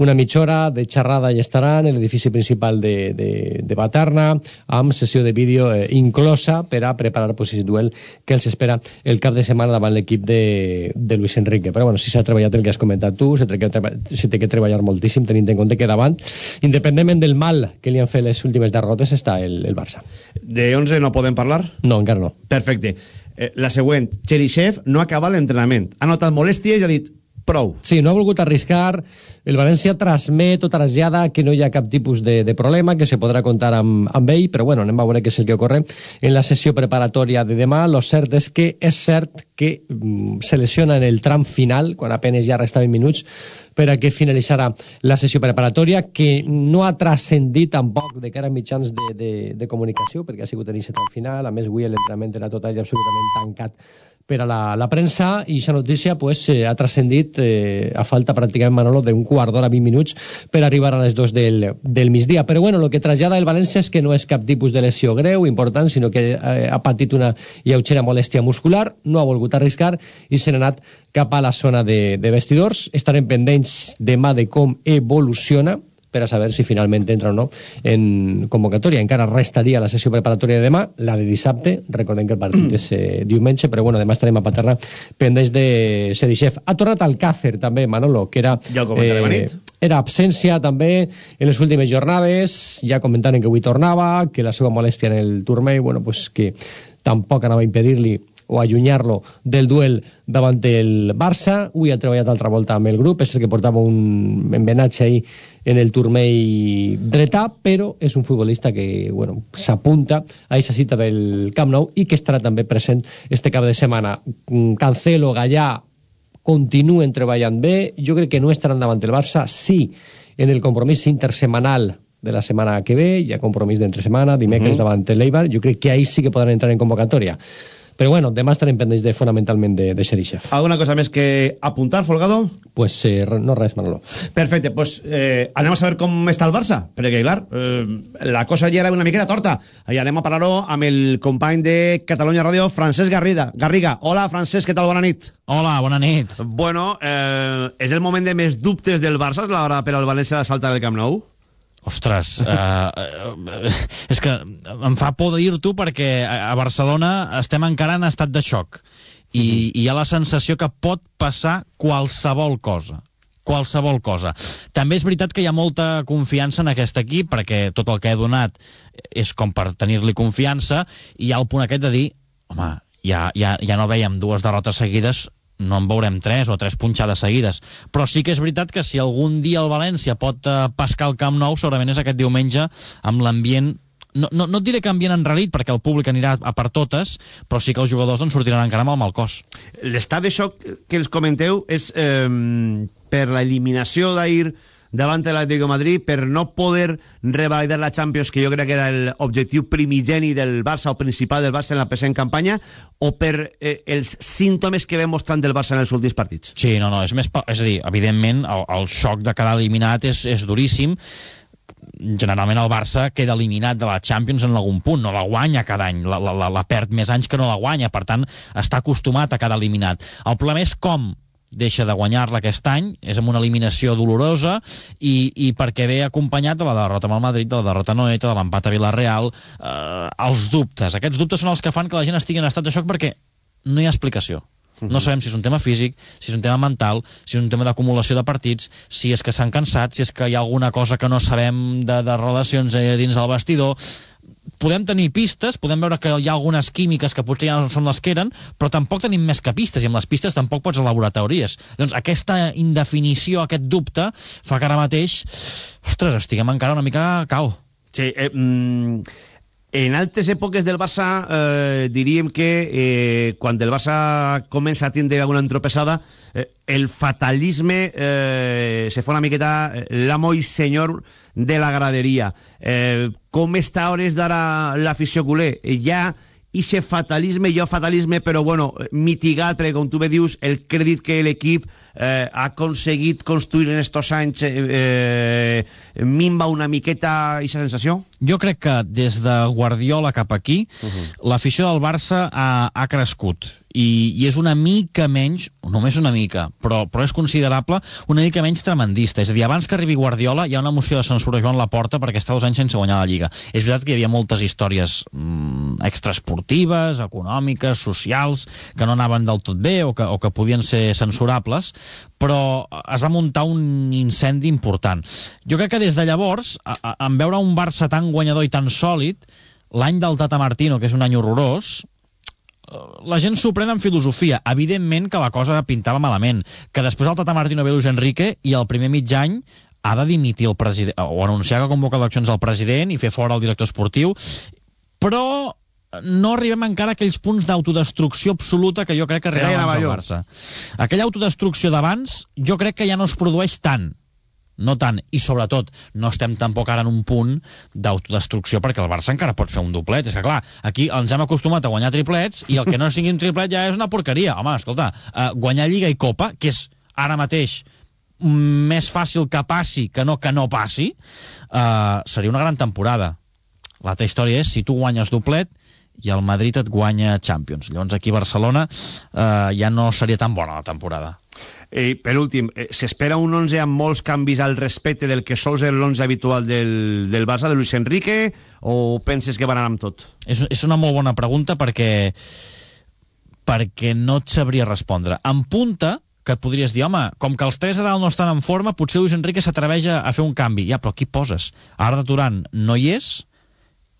una mitja hora de xerrada i estaran en l'edifici principal de, de, de Paterna, amb sessió de vídeo eh, inclosa per a preparar pues, el duel que els espera el cap de setmana davant l'equip de, de Luis Enrique. Però bueno, si s'ha treballat el que has comentat tu, se té que, treballar moltíssim tenint en compte que davant, independentment del mal que li han fet les últimes derrotes, està el, el Barça. De 11 no podem parlar? Encara no. Perfecte. Eh, la següent, Cherisev no acaba l'entrenament. Ha notat molèsties i ha dit prou. Sí, no ha volgut arriscar. El València transmet o trasllada que no hi ha cap tipus de, de problema, que se podrà comptar amb, amb ell, però bueno, anem a veure què és el que ocorre en la sessió preparatòria de demà. Lo cert és que és cert que mm, se lesiona en el tram final, quan apenes ja restaven minuts, per a que finalitzarà la sessió preparatòria, que no ha transcendit tampoc de cara a mitjans de, de, de comunicació, perquè ha sigut en aquest tram final. A més, avui l'entrenament era total i absolutament tancat per a la, la premsa i aquesta notícia pues, eh, ha transcendit eh, a falta pràcticament, Manolo, d'un quart d'hora, 20 minuts per arribar a les dos del, del migdia. Però bueno, el que trasllada el València és que no és cap tipus de lesió greu, important, sinó que eh, ha patit una lleugera molèstia muscular, no ha volgut arriscar i se n'ha anat cap a la zona de, de vestidors. Estarem pendents demà de com evoluciona per a saber si finalment entra o no en convocatòria. Encara restaria la sessió preparatòria de demà, la de dissabte, recordem que el partit és eh, diumenge, però bueno, demà estarem a Paterna pendents de Serixef. Ha tornat al Càcer també, Manolo, que era, Ja nit. era absència també en les últimes jornades, ja comentaren que avui tornava, que la seva molèstia en el turmell, bueno, pues que tampoc anava a impedir-li o allunyar-lo del duel davant el Barça. Avui ha treballat altra volta amb el grup, és el que portava un embenatge ahí en el turmell dretà, però és un futbolista que bueno, s'apunta a aquesta cita del Camp Nou i que estarà també present este cap de setmana. Mm, Cancelo, Gallà, continuen treballant bé. Jo crec que no estaran davant el Barça, sí, en el compromís intersemanal de la setmana que ve, hi ha compromís d'entre setmana, dimecres uh -huh. davant l'Eibar, jo crec que ahí sí que podran entrar en convocatòria. Però bueno, demà estarem pendents de, fonamentalment de, de Xerixef. ¿Alguna cosa més que apuntar, Folgado? Pues eh, no res, Manolo. Perfecte, pues eh, anem a saber com està el Barça, perquè clar, eh, la cosa ja era una miqueta torta. I anem a parlar-ho amb el company de Catalunya Ràdio, Francesc Garriga. Garriga. Hola, Francesc, què tal? Bona nit. Hola, bona nit. Bueno, eh, és el moment de més dubtes del Barça, és l'hora per al València de saltar el Camp Nou? Ostres, uh, uh, és que em fa por dir-t'ho perquè a a Barcelona estem encara en estat de xoc i, i hi ha la sensació que pot passar qualsevol cosa qualsevol cosa. També és veritat que hi ha molta confiança en aquest equip perquè tot el que he donat és com per tenir-li confiança i hi ha el punt aquest de dir home, ja, ja, ja no veiem dues derrotes seguides no en veurem tres o tres punxades seguides. Però sí que és veritat que si algun dia el València pot eh, pescar el Camp Nou, segurament és aquest diumenge amb l'ambient no, no, no et diré que ambient enrarit, perquè el públic anirà a per totes, però sí que els jugadors en sortiran encara amb el mal cos. L'estat de xoc que els comenteu és eh, per la eliminació d'ahir davant de l'Atlético de Madrid per no poder revalidar la Champions, que jo crec que era l'objectiu primigeni del Barça o principal del Barça en la present campanya, o per eh, els símptomes que ve mostrant del Barça en els últims partits? Sí, no, no, és més... És a dir, evidentment, el, el xoc de quedar eliminat és, és duríssim. Generalment el Barça queda eliminat de la Champions en algun punt, no la guanya cada any, la, la, la perd més anys que no la guanya, per tant, està acostumat a quedar eliminat. El problema és com deixa de guanyar-la aquest any, és amb una eliminació dolorosa i, i perquè ve acompanyat de la derrota amb el Madrid, de la derrota a Noeta, de l'empat a Villarreal, eh, els dubtes. Aquests dubtes són els que fan que la gent estigui en estat de xoc perquè no hi ha explicació. No sabem si és un tema físic, si és un tema mental, si és un tema d'acumulació de partits, si és que s'han cansat, si és que hi ha alguna cosa que no sabem de, de relacions eh, dins del vestidor podem tenir pistes, podem veure que hi ha algunes químiques que potser ja no són les que eren, però tampoc tenim més que pistes, i amb les pistes tampoc pots elaborar teories. Doncs aquesta indefinició, aquest dubte, fa que ara mateix, ostres, estiguem encara una mica cau. Sí, eh, mm, en altres èpoques del Barça eh, diríem que eh, quan el Barça comença a tindre alguna entropessada eh, el fatalisme eh, se fa una miqueta eh, l'amo i senyor de la graderia. Eh, com està a hores d'ara l'afició culer Eh, hi ha ixe fatalisme, jo fatalisme, però bueno, mitigat, perquè com tu bé dius, el crèdit que l'equip eh, ha aconseguit construir en estos anys eh, eh, minva una miqueta aquesta sensació? Jo crec que des de Guardiola cap aquí, uh -huh. l'afició del Barça ha, ha crescut i, i és una mica menys, només una mica, però, però és considerable, una mica menys tremendista. És a dir, abans que arribi Guardiola hi ha una moció de censura a Joan Laporta perquè està dos anys sense guanyar la Lliga. És veritat que hi havia moltes històries mm, extraesportives, econòmiques, socials, que no anaven del tot bé o que, o que podien ser censurables, però es va muntar un incendi important. Jo crec que des de llavors, a, a, en veure un Barça tan guanyador i tan sòlid, l'any del Tata Martino, que és un any horrorós, la gent s'ho pren en filosofia. Evidentment que la cosa pintava malament, que després el Tata Martino ve Luis Enrique i el primer mig any ha de dimitir el president, o anunciar que convoca eleccions al president i fer fora el director esportiu, però no arribem encara a aquells punts d'autodestrucció absoluta que jo crec que arribava abans al Barça. Aquella autodestrucció d'abans jo crec que ja no es produeix tant no tant, i sobretot no estem tampoc ara en un punt d'autodestrucció perquè el Barça encara pot fer un doblet és que clar, aquí ens hem acostumat a guanyar triplets i el que no sigui un triplet ja és una porqueria home, escolta, uh, guanyar Lliga i Copa que és ara mateix més fàcil que passi que no que no passi uh, seria una gran temporada l'altra història és si tu guanyes doblet i el Madrid et guanya Champions. Llavors aquí a Barcelona eh, ja no seria tan bona la temporada. Eh, per últim, eh, s'espera un 11 amb molts canvis al respecte del que sols és l'11 habitual del, del Barça, de Luis Enrique, o penses que van anar amb tot? És, és una molt bona pregunta perquè perquè no et sabria respondre. En punta, que et podries dir, home, com que els tres de dalt no estan en forma, potser Luis Enrique s'atreveix a, a fer un canvi. Ja, però qui poses? Arda Turan no hi és,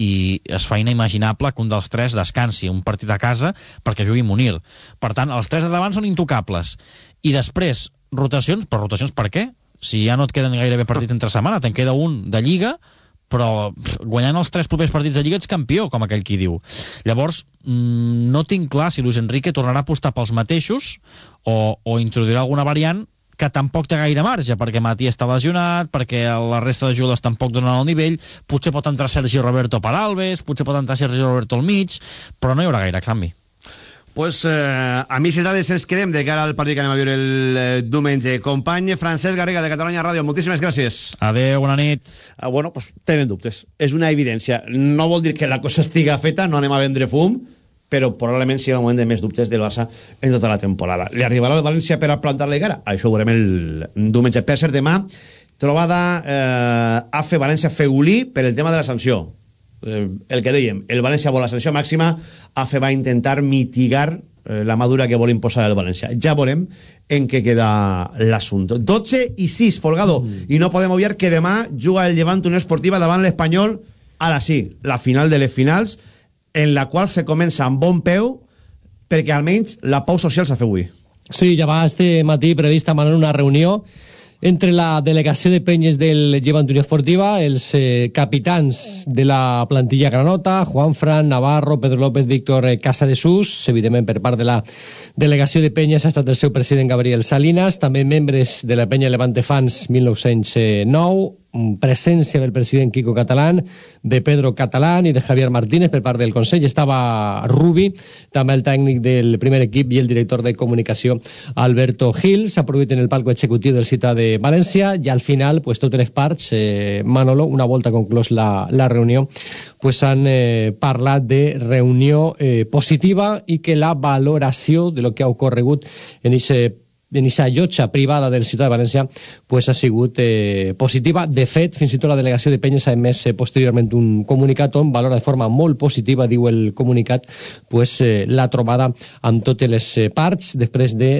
i es fa inimaginable que un dels tres descansi un partit a casa perquè jugui Munir. Per tant, els tres de davant són intocables. I després, rotacions, però rotacions per què? Si ja no et queden gairebé partits entre setmana, te'n queda un de Lliga, però pff, guanyant els tres propers partits de Lliga ets campió, com aquell qui diu. Llavors, mmm, no tinc clar si Luis Enrique tornarà a apostar pels mateixos o, o introduirà alguna variant que tampoc té gaire marge, perquè Mati està lesionat, perquè la resta de jugadors tampoc donen el nivell, potser pot entrar Sergi Roberto per Alves, potser pot entrar Sergi Roberto al mig, però no hi haurà gaire canvi. Pues, eh, amics i dades, ens quedem de cara al partit que anem a viure el eh, diumenge. Company Francesc Garriga, de Catalunya Ràdio, moltíssimes gràcies. Adéu, bona nit. Ah, bueno, pues tenen dubtes. És una evidència. No vol dir que la cosa estiga feta, no anem a vendre fum, però probablement sigui el moment de més dubtes del Barça en tota la temporada. Li arribarà el València per a plantar-li cara? Això ho veurem el diumenge. Per ser demà, trobada eh, AFE València-Feulí per el tema de la sanció. Eh, el que dèiem, el València vol la sanció màxima, AFE va intentar mitigar eh, la madura que vol imposar el València. Ja veurem en què queda l'assumpte. 12 i 6, Folgado. Mm. I no podem obviar que demà juga el Llevant Unió Esportiva davant l'Espanyol, ara sí, la final de les finals, en la qual se comença amb bon peu perquè almenys la pau social s'ha fet avui. Sí, ja va este matí prevista Manel una reunió entre la delegació de penyes del Llevant Unió Esportiva, els eh, capitans de la plantilla granota, Juan Fran, Navarro, Pedro López, Víctor eh, Casadesús, evidentment per part de la delegació de penyes ha estat el seu president Gabriel Salinas, també membres de la penya Levante Fans 1909, presència del president Quico Catalán, de Pedro Catalán i de Javier Martínez per part del Consell. Estava Rubi, també el tècnic del primer equip i el director de comunicació Alberto Gil. S'ha produït en el palco executiu del Ciutat de València i al final, pues, totes les parts, eh, Manolo, una volta conclòs la, la reunió, pues, han eh, parlat de reunió eh, positiva i que la valoració de lo que ha ocorregut en aquest en aquesta llotja privada del Ciutat de València pues, ha sigut eh, positiva. De fet, fins i tot la delegació de Penyes ha emès eh, posteriorment un comunicat on valora de forma molt positiva, diu el comunicat, pues, eh, la trobada amb totes les eh, parts després de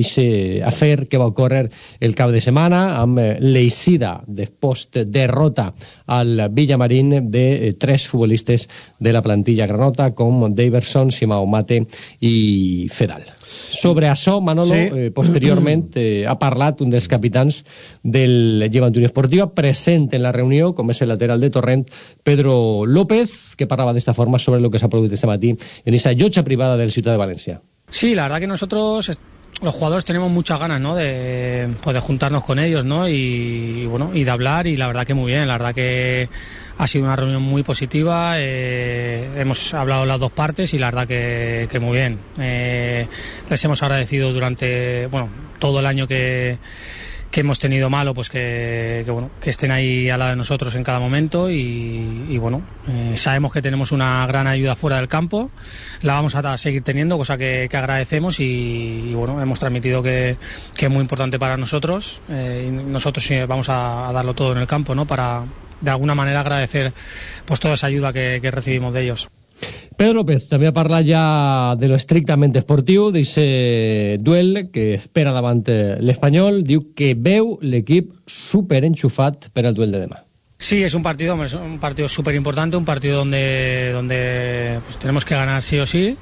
eh, afer que va ocórrer el cap de setmana amb eh, l'eixida de post-derrota al Villamarín de eh, tres futbolistes de la plantilla granota com Daverson, Simao Mate i Fedal. Sobre això, Manolo, sí. eh, posteriorment eh, ha parlat un dels capitans del Llevant Unió Esportiva, present en la reunió, com és el lateral de Torrent, Pedro López, que parlava d'esta forma sobre lo que s'ha produït este matí en esa llotja privada del Ciutat de València. Sí, la verdad que nosotros los jugadores tenemos muchas ganas ¿no? de, pues juntarnos con ellos ¿no? y, y, bueno y de hablar y la verdad que muy bien la verdad que ha sido una reunión muy positiva eh, hemos hablado las dos partes y la verdad que, que muy bien eh, les hemos agradecido durante bueno todo el año que que hemos tenido malo, pues que, bueno, que estén ahí al lado de nosotros en cada momento y, y bueno, eh, sabemos que tenemos una gran ayuda fuera del campo, la vamos a seguir teniendo, cosa que, agradecemos y, bueno, hemos transmitido que, que, es muy importante para nosotros eh, y nosotros vamos a, a, darlo todo en el campo, ¿no? Para de alguna manera agradecer pues toda esa ayuda que recibimos de ellos. Pedro López també ha parlat ja de lo estrictament esportiu, d'aquest duel que espera davant l'Espanyol. Diu que veu l'equip super enxufat per al duel de demà. Sí, es un partido, es un partido súper importante, un partido donde, donde pues, tenemos que ganar sí o sí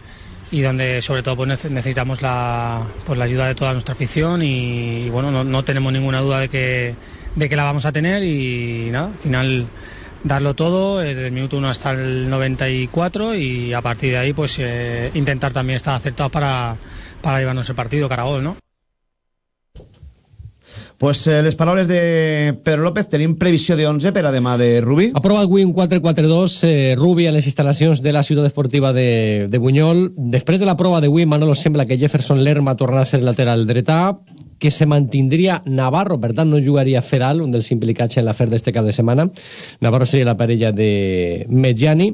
y donde sobre todo pues, necesitamos la, pues, la ayuda de toda nuestra afición y, y bueno, no, no, tenemos ninguna duda de que, de que la vamos a tener y nada, al final darlo todo eh, desde el minuto 1 hasta el 94 y a partir de ahí pues eh, intentar también estar acertados para, para llevarnos el partido cara a gol, ¿no? Pues eh, les paraules de Pedro López, tenim previsió de 11 per a demà de Rubi. Ha provat avui un 4-4-2 eh, Rubi en les instal·lacions de la ciutat esportiva de, de Bunyol. Després de la prova d'avui, Manolo sembla que Jefferson Lerma tornarà a ser lateral dretà, que se mantindria Navarro, per tant no jugaria Fedal, un dels implicats en l'afer d'este cap de setmana. Navarro seria la parella de Medjani,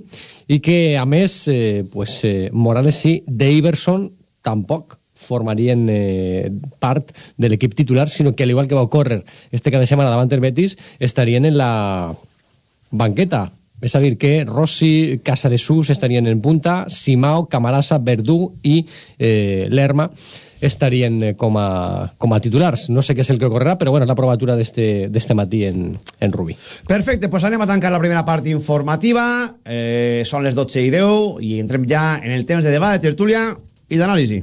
i que, a més, eh, pues, eh, Morales sí, d'Iverson tampoc formarien eh, part de l'equip titular, sinó que, al igual que va ocórrer este cada setmana davant el Betis, estarien en la banqueta. És a dir, que Rossi, Casaresús estarien en punta, Simao, Camarasa, Verdú i eh, Lerma estarien eh, com a, com a titulars. No sé què és el que ocorrerà, però bueno, és la provatura d'este matí en, en Rubí. Perfecte, pues anem a tancar la primera part informativa. Eh, són les 12 i 10 i entrem ja en el temps de debat, de tertúlia i d'anàlisi.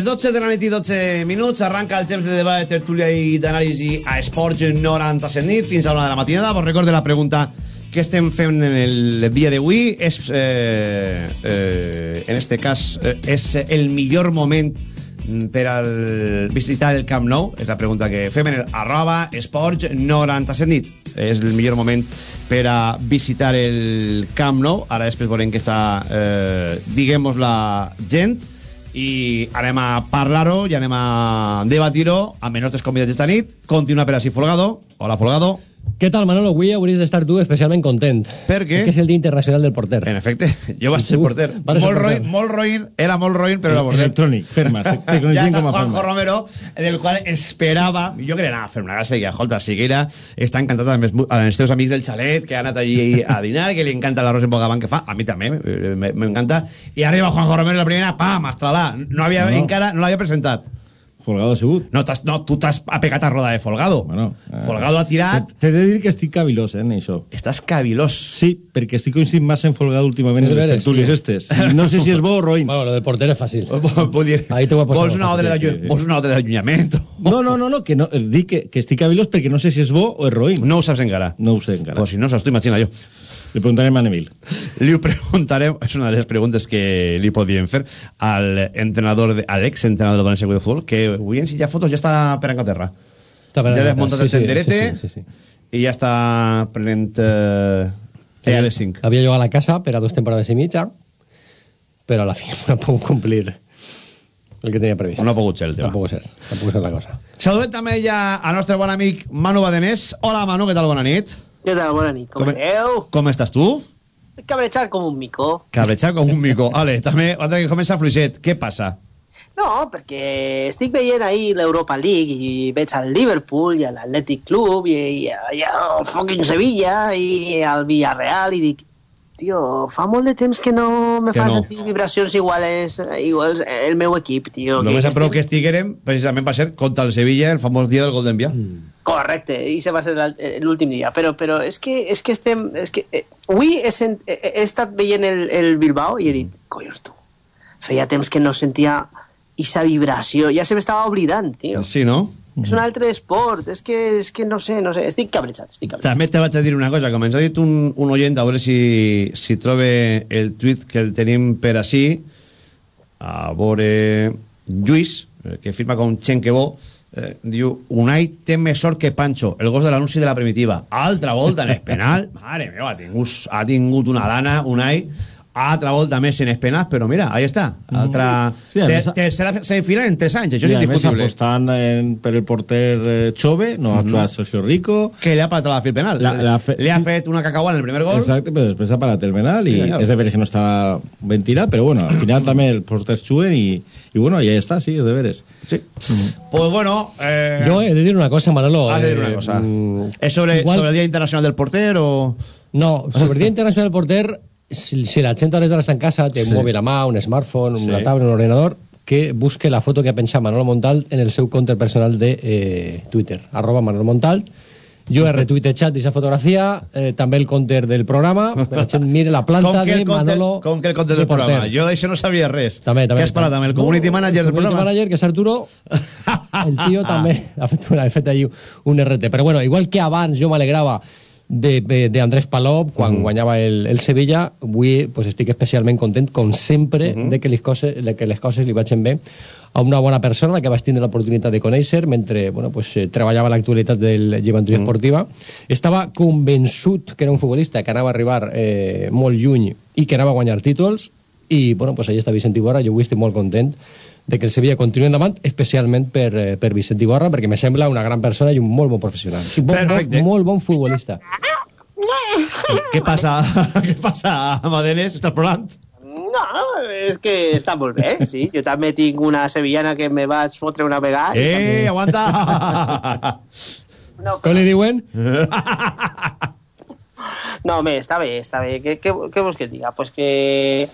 Les 12 de la nit i 12 minuts arranca el temps de debat, de tertúlia i d'anàlisi a Esports 97 nit fins a una de la matinada. Vos recorde la pregunta que estem fent en el dia d'avui és, eh, eh, en este cas, eh, és el millor moment per al visitar el Camp Nou? És la pregunta que fem en el arroba esports 97 nit. És el millor moment per a visitar el Camp Nou. Ara després veurem que està, eh, diguem-nos, la gent i anem a parlar-ho i anem a debatir-ho amb els nostres convidats d'esta nit. Continua per així Folgado. Hola, Folgado. Què tal, Manolo? Avui hauries d'estar tu especialment content. Per què? Perquè és el Dia Internacional del Porter. En efecte, jo vaig ser porter. ser Molt, porter. roïn, molt roïn, era molt roïn, però era porter. Electrònic, ferma, te, ja està a Juanjo. Romero, del qual esperava... Jo que anava a fer una gràcia i, escolta, Siguera està encantat amb els, amb els teus amics del xalet, que han anat allí a dinar, que li encanta l'arròs en bogavant que fa. A mi també, eh, me- m'encanta. I arriba Juanjo Romero la primera, pam, estralà. No havia, No. encara, no l'havia presentat. Folgado ha sigut. No, no tu t'has apegat a roda de Folgado. Bueno, eh, Folgado ha tirat... T'he de dir que estic cavilós, eh, en això. Estàs cavilós. Sí, perquè estic coincidint massa en Folgado últimament en les tertúlies estes. No sé si és bo o roïn. Bueno, lo del porter és fàcil. Vull dir, Ahí te ho he posat. vols una ordre Sí, sí, vols una ordre d'allunyament? No, no, no, no que no, dic que, que estic cavilós perquè no sé si és bo o és roïn. No ho saps encara. No ho sé encara. Pues si no saps, t'ho imagina jo. Li preguntarem a Neville. Li preguntarem, és una de les preguntes que li podíem fer al entrenador, de, a l'exentrenador del València Club de Futbol, que avui en si hi ha fotos ja està per Anglaterra. Està per ja ha desmuntat sí, el sí, tenderete sí, sí, sí, i ja està prenent eh, té a les 5. Havia jugat a la casa per a dos temporades i mitja, però a la fi no ha pogut complir el que tenia previst. No ha pogut ser el No tema. ha pogut ser, no ha pogut ser la cosa. Saludem també ja al nostre bon amic Manu Badenés. Hola Manu, què tal? Bona nit. Què tal? Bona nit. Com, Com- esteu? Com estàs tu? Cabrejat com un mico. Cabrejat com un mico. Ale, també, abans que comença fluixet, què passa? No, perquè estic veient ahir l'Europa League i veig al Liverpool i l'Atlètic Club i, i, i al fucking Sevilla i al Villarreal i dic, tio, fa molt de temps que no me Que fa no. sentir vibracions iguals, iguals el meu equip, tio. Només a que prou que estiguérem, precisament va ser contra el Sevilla, el famós dia del gol d'enviar. Correcte, i se va ser l'últim dia, però, però és, que, és que estem... És que, eh, avui he, sent, he, he estat veient el, el Bilbao i he dit, collons tu, feia temps que no sentia esa vibració, ja se m'estava oblidant, tio. Sí, no? És un altre esport, és que, és que no sé, no sé, estic cabrejat, estic cabrejat. També te vaig a dir una cosa, com ens ha dit un, un oient, a veure si, si trobe el tuit que el tenim per així, a veure... Lluís, eh, que firma com Xenquebó, eh, diu, Unai té més sort que Pancho, el gos de l'anunci de la primitiva. Altra volta en el penal. Mare meva, ha tingut, ha tingut una lana, Unai. Altra volta més inespenat, però mira, ahí està. Altra... Sí, a Te- més- tercera semifinal en tres anys, això és a més indiscutible. apostant en, per el porter eh, Chove, no ha Mhm. jugat Sergio Rico. Que li ha patat la fil penal. La- la fe- Li ha fet una cacauà en el primer gol. Exacte, però després ha parat el penal i Sí, senyor. és de veres que no estava ben tirat, però bueno, al final també el porter juguen i, i bueno, ja està, sí, és de veres. Sí. Pues bueno... Eh... Yo he de decir una cosa, Manolo. Has de eh, una cosa. mm, ¿Es sobre, igual- sobre el Día Internacional del Porter o...? No, sobre el Día Internacional del Porter, si, si la gent ahora està en casa, té Sí. un mòbil a mà, un smartphone, Sí. una tablet, un ordenador, que busque la foto que ha penjat Manolo Montal en el seu compte personal de eh, Twitter, arroba Manolo Montal. Jo he retuitejat aquesta fotografia, eh, també el compte del programa, la gent mire la planta de compte, Manolo com que el compte de del programa. porter. Jo d'això no sabia res. També, també. Què has parlat amb el community manager del el community programa? manager, que és Arturo, el tio també ha fet, una, ha fet ahí un RT. Però bueno, igual que abans jo m'alegrava de, de, de Andrés Palop quan Mhm. guanyava el, el Sevilla, avui pues, estic especialment content, com sempre, Mhm. de, que les coses, de que les coses li vagin bé a una bona persona que vaig tindre l'oportunitat de conèixer mentre bueno, pues, eh, treballava a l'actualitat del Joventut Mhm. Esportiva. Estava convençut que era un futbolista que anava a arribar eh, molt lluny i que anava a guanyar títols i bueno, pues, ahí està Vicent Iborra, jo avui estic molt content de que el Sevilla continuï endavant, especialment per, eh, per Vicent Iborra, perquè me sembla una gran persona i un molt bon professional. Bon, Perfecte. bon, molt bon futbolista. Què passa, què passa, Madenes? Estàs plorant? No, és que està molt bé, sí. Jo també tinc una sevillana que me vaig fotre una vegada. Eh, també- aguanta! Com li diuen? No, home, està bé, està bé. Què, què, què vols que et diga? Pues que...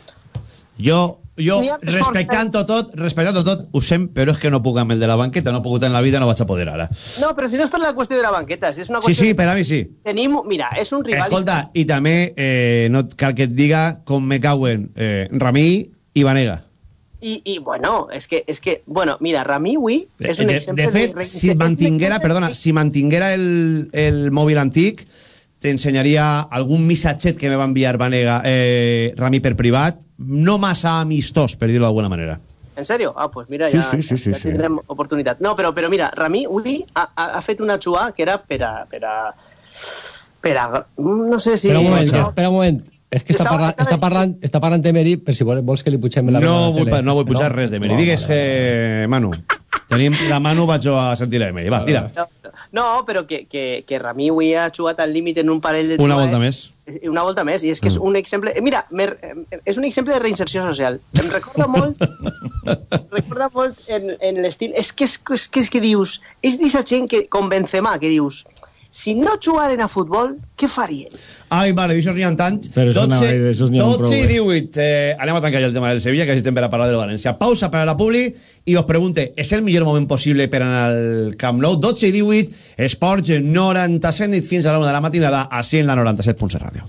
Jo, jo respectant-ho tot, respectant-ho tot, ho sé, però és que no puc amb el de la banqueta, no he pogut en la vida, no vaig a poder ara. No, però si no és per la qüestió de la banqueta, si és una Sí, qüestió... sí, de- per a mi sí. Tenim, mira, és un rival... Escolta, i també eh, no cal que et diga com me cauen eh, Ramí i Vanega. I, I, bueno, és que, és que... Bueno, mira, Rami avui és un de, exemple... de fet, re- si mantinguera, perdona, si mantinguera el, el mòbil antic, t'ensenyaria algun missatget que me va enviar Vanega, eh, Rami per privat, no massa amistós, per dir-ho d'alguna manera. En sèrio? Ah, pues mira, Sí, ja, sí, sí, sí, ja sí. tindrem oportunitat. No, però, però mira, Rami avui ha, ha, fet una xua que era per a... Per a, per a no sé si... Espera un moment, no, espera un moment. És que està, Estava- parlant, està, parlant, està parlant Emery, per si vol, vols que li pugem la No vull, tele. no vull pujar res de Meri. No, Digues, vale. eh, Manu. Tenim la Manu, vaig a sentir la de Meri. Va, tira. No, no, però que, que, que Rami avui ha jugat al límit en un parell de Una volta més. Eh, Una volta més, i és que és un exemple... eh, Mira, eh, és un exemple de reinserció social. Em recorda molt... recorda molt en, en l'estil... És que és, és que és que dius... És d'aquesta gent que, com Benzema, que dius... Si no jugaren a futbol, què farien? Ai, mare, d'aixòs n'hi ha tants. Però això anava a dir, d'aixòs n'hi ha un 12 i prou, 18. Eh, anem a tancar ja el tema del Sevilla, que estem per a parlar del València. Pausa per a la Publi i us pregunte, és el millor moment possible per anar al Camp Nou? 12 i 18, Esports 97 nit fins a la 1 de la matinada, així en la 97.7 Ràdio.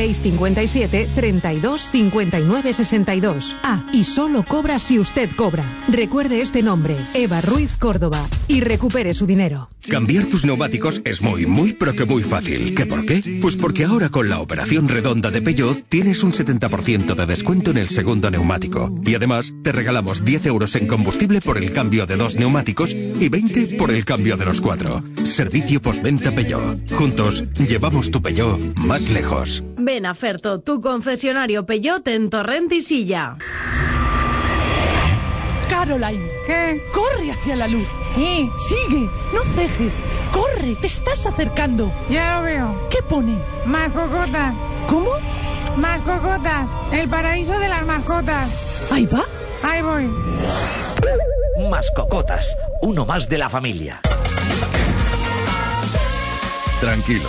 657 32 59 62. Ah, y solo cobra si usted cobra. Recuerde este nombre, Eva Ruiz Córdoba, y recupere su dinero. Cambiar tus neumáticos es muy, muy, pero que muy fácil. ¿Qué por qué? Pues porque ahora con la operación redonda de Peugeot tienes un 70% de descuento en el segundo neumático. Y además te regalamos 10 euros en combustible por el cambio de dos neumáticos y 20 por el cambio de los cuatro. Servicio postventa Peugeot. Juntos llevamos tu Peugeot más lejos. Ven a Ferto, tu concesionario Peugeot en Torrent y Silla. Caroline, ¿qué? Corre hacia la luz. Sigue, no cejes. Corre, te estás acercando. Ya lo veo. ¿Qué pone? Más cocotas. ¿Cómo? Más cocotas. El paraíso de las mascotas. Ahí va. Ahí voy. Mascocotas, uno más de la familia. Tranquilo,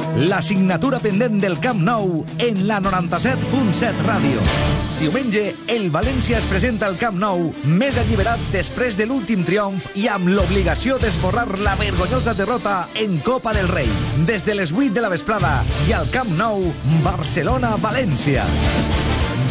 La signatura pendent del Camp Nou en la 97.7 Ràdio. Diumenge, el València es presenta al Camp Nou més alliberat després de l'últim triomf i amb l'obligació d'esborrar la vergonyosa derrota en Copa del Rei. Des de les 8 de la vesprada i al Camp Nou, Barcelona-València.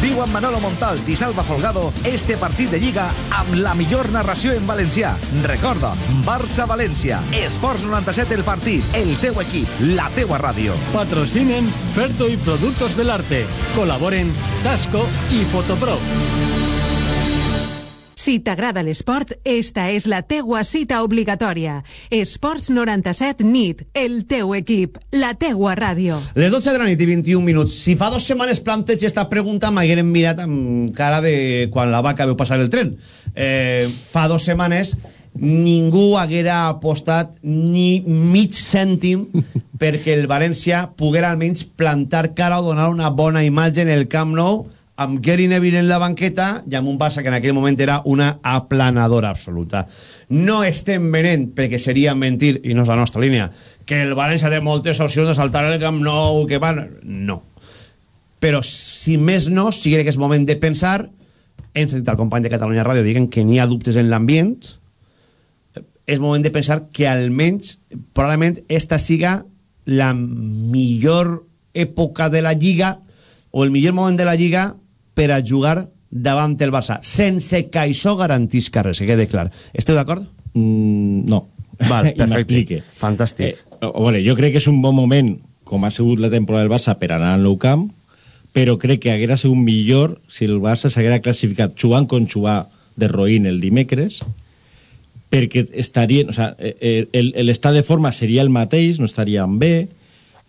Viu amb Manolo Montalt i Salva Folgado este partit de Lliga amb la millor narració en valencià. Recorda, Barça-València, Esports 97 el partit, el teu equip, la teua ràdio. Patrocinen Ferto y Productos del Arte. Colaboren Tasco y Fotopro. Si t'agrada l'esport, esta és la teua cita obligatòria. Esports 97 NIT, el teu equip, la teua ràdio. Les 12 de la nit i 21 minuts. Si fa dues setmanes planteig esta pregunta, m'hagueren mirat amb cara de quan la vaca veu passar el tren. Eh, fa dues setmanes ningú haguera apostat ni mig cèntim perquè el València poguera almenys plantar cara o donar una bona imatge en el Camp Nou amb Gary Neville en la banqueta i amb un Barça que en aquell moment era una aplanadora absoluta. No estem venent, perquè seria mentir, i no és la nostra línia, que el València té moltes opcions de saltar el Camp Nou, que van... No. Però, si més no, sí crec que és moment de pensar, hem sentit al company de Catalunya Ràdio diguen que n'hi ha dubtes en l'ambient, és moment de pensar que almenys, probablement, esta siga la millor època de la Lliga o el millor moment de la Lliga per a jugar davant el Barça, sense que això garantisca res, que quede clar. Esteu d'acord? Mm, no. Val, perfecte. Fantàstic. Eh, veure, jo crec que és un bon moment, com ha sigut la temporada del Barça, per anar al nou camp, però crec que haguera sigut millor si el Barça s'haguera classificat jugant com jugar de Roïn el dimecres, perquè estarien... O sea, eh, el- l'estat de forma seria el mateix, no estarien bé,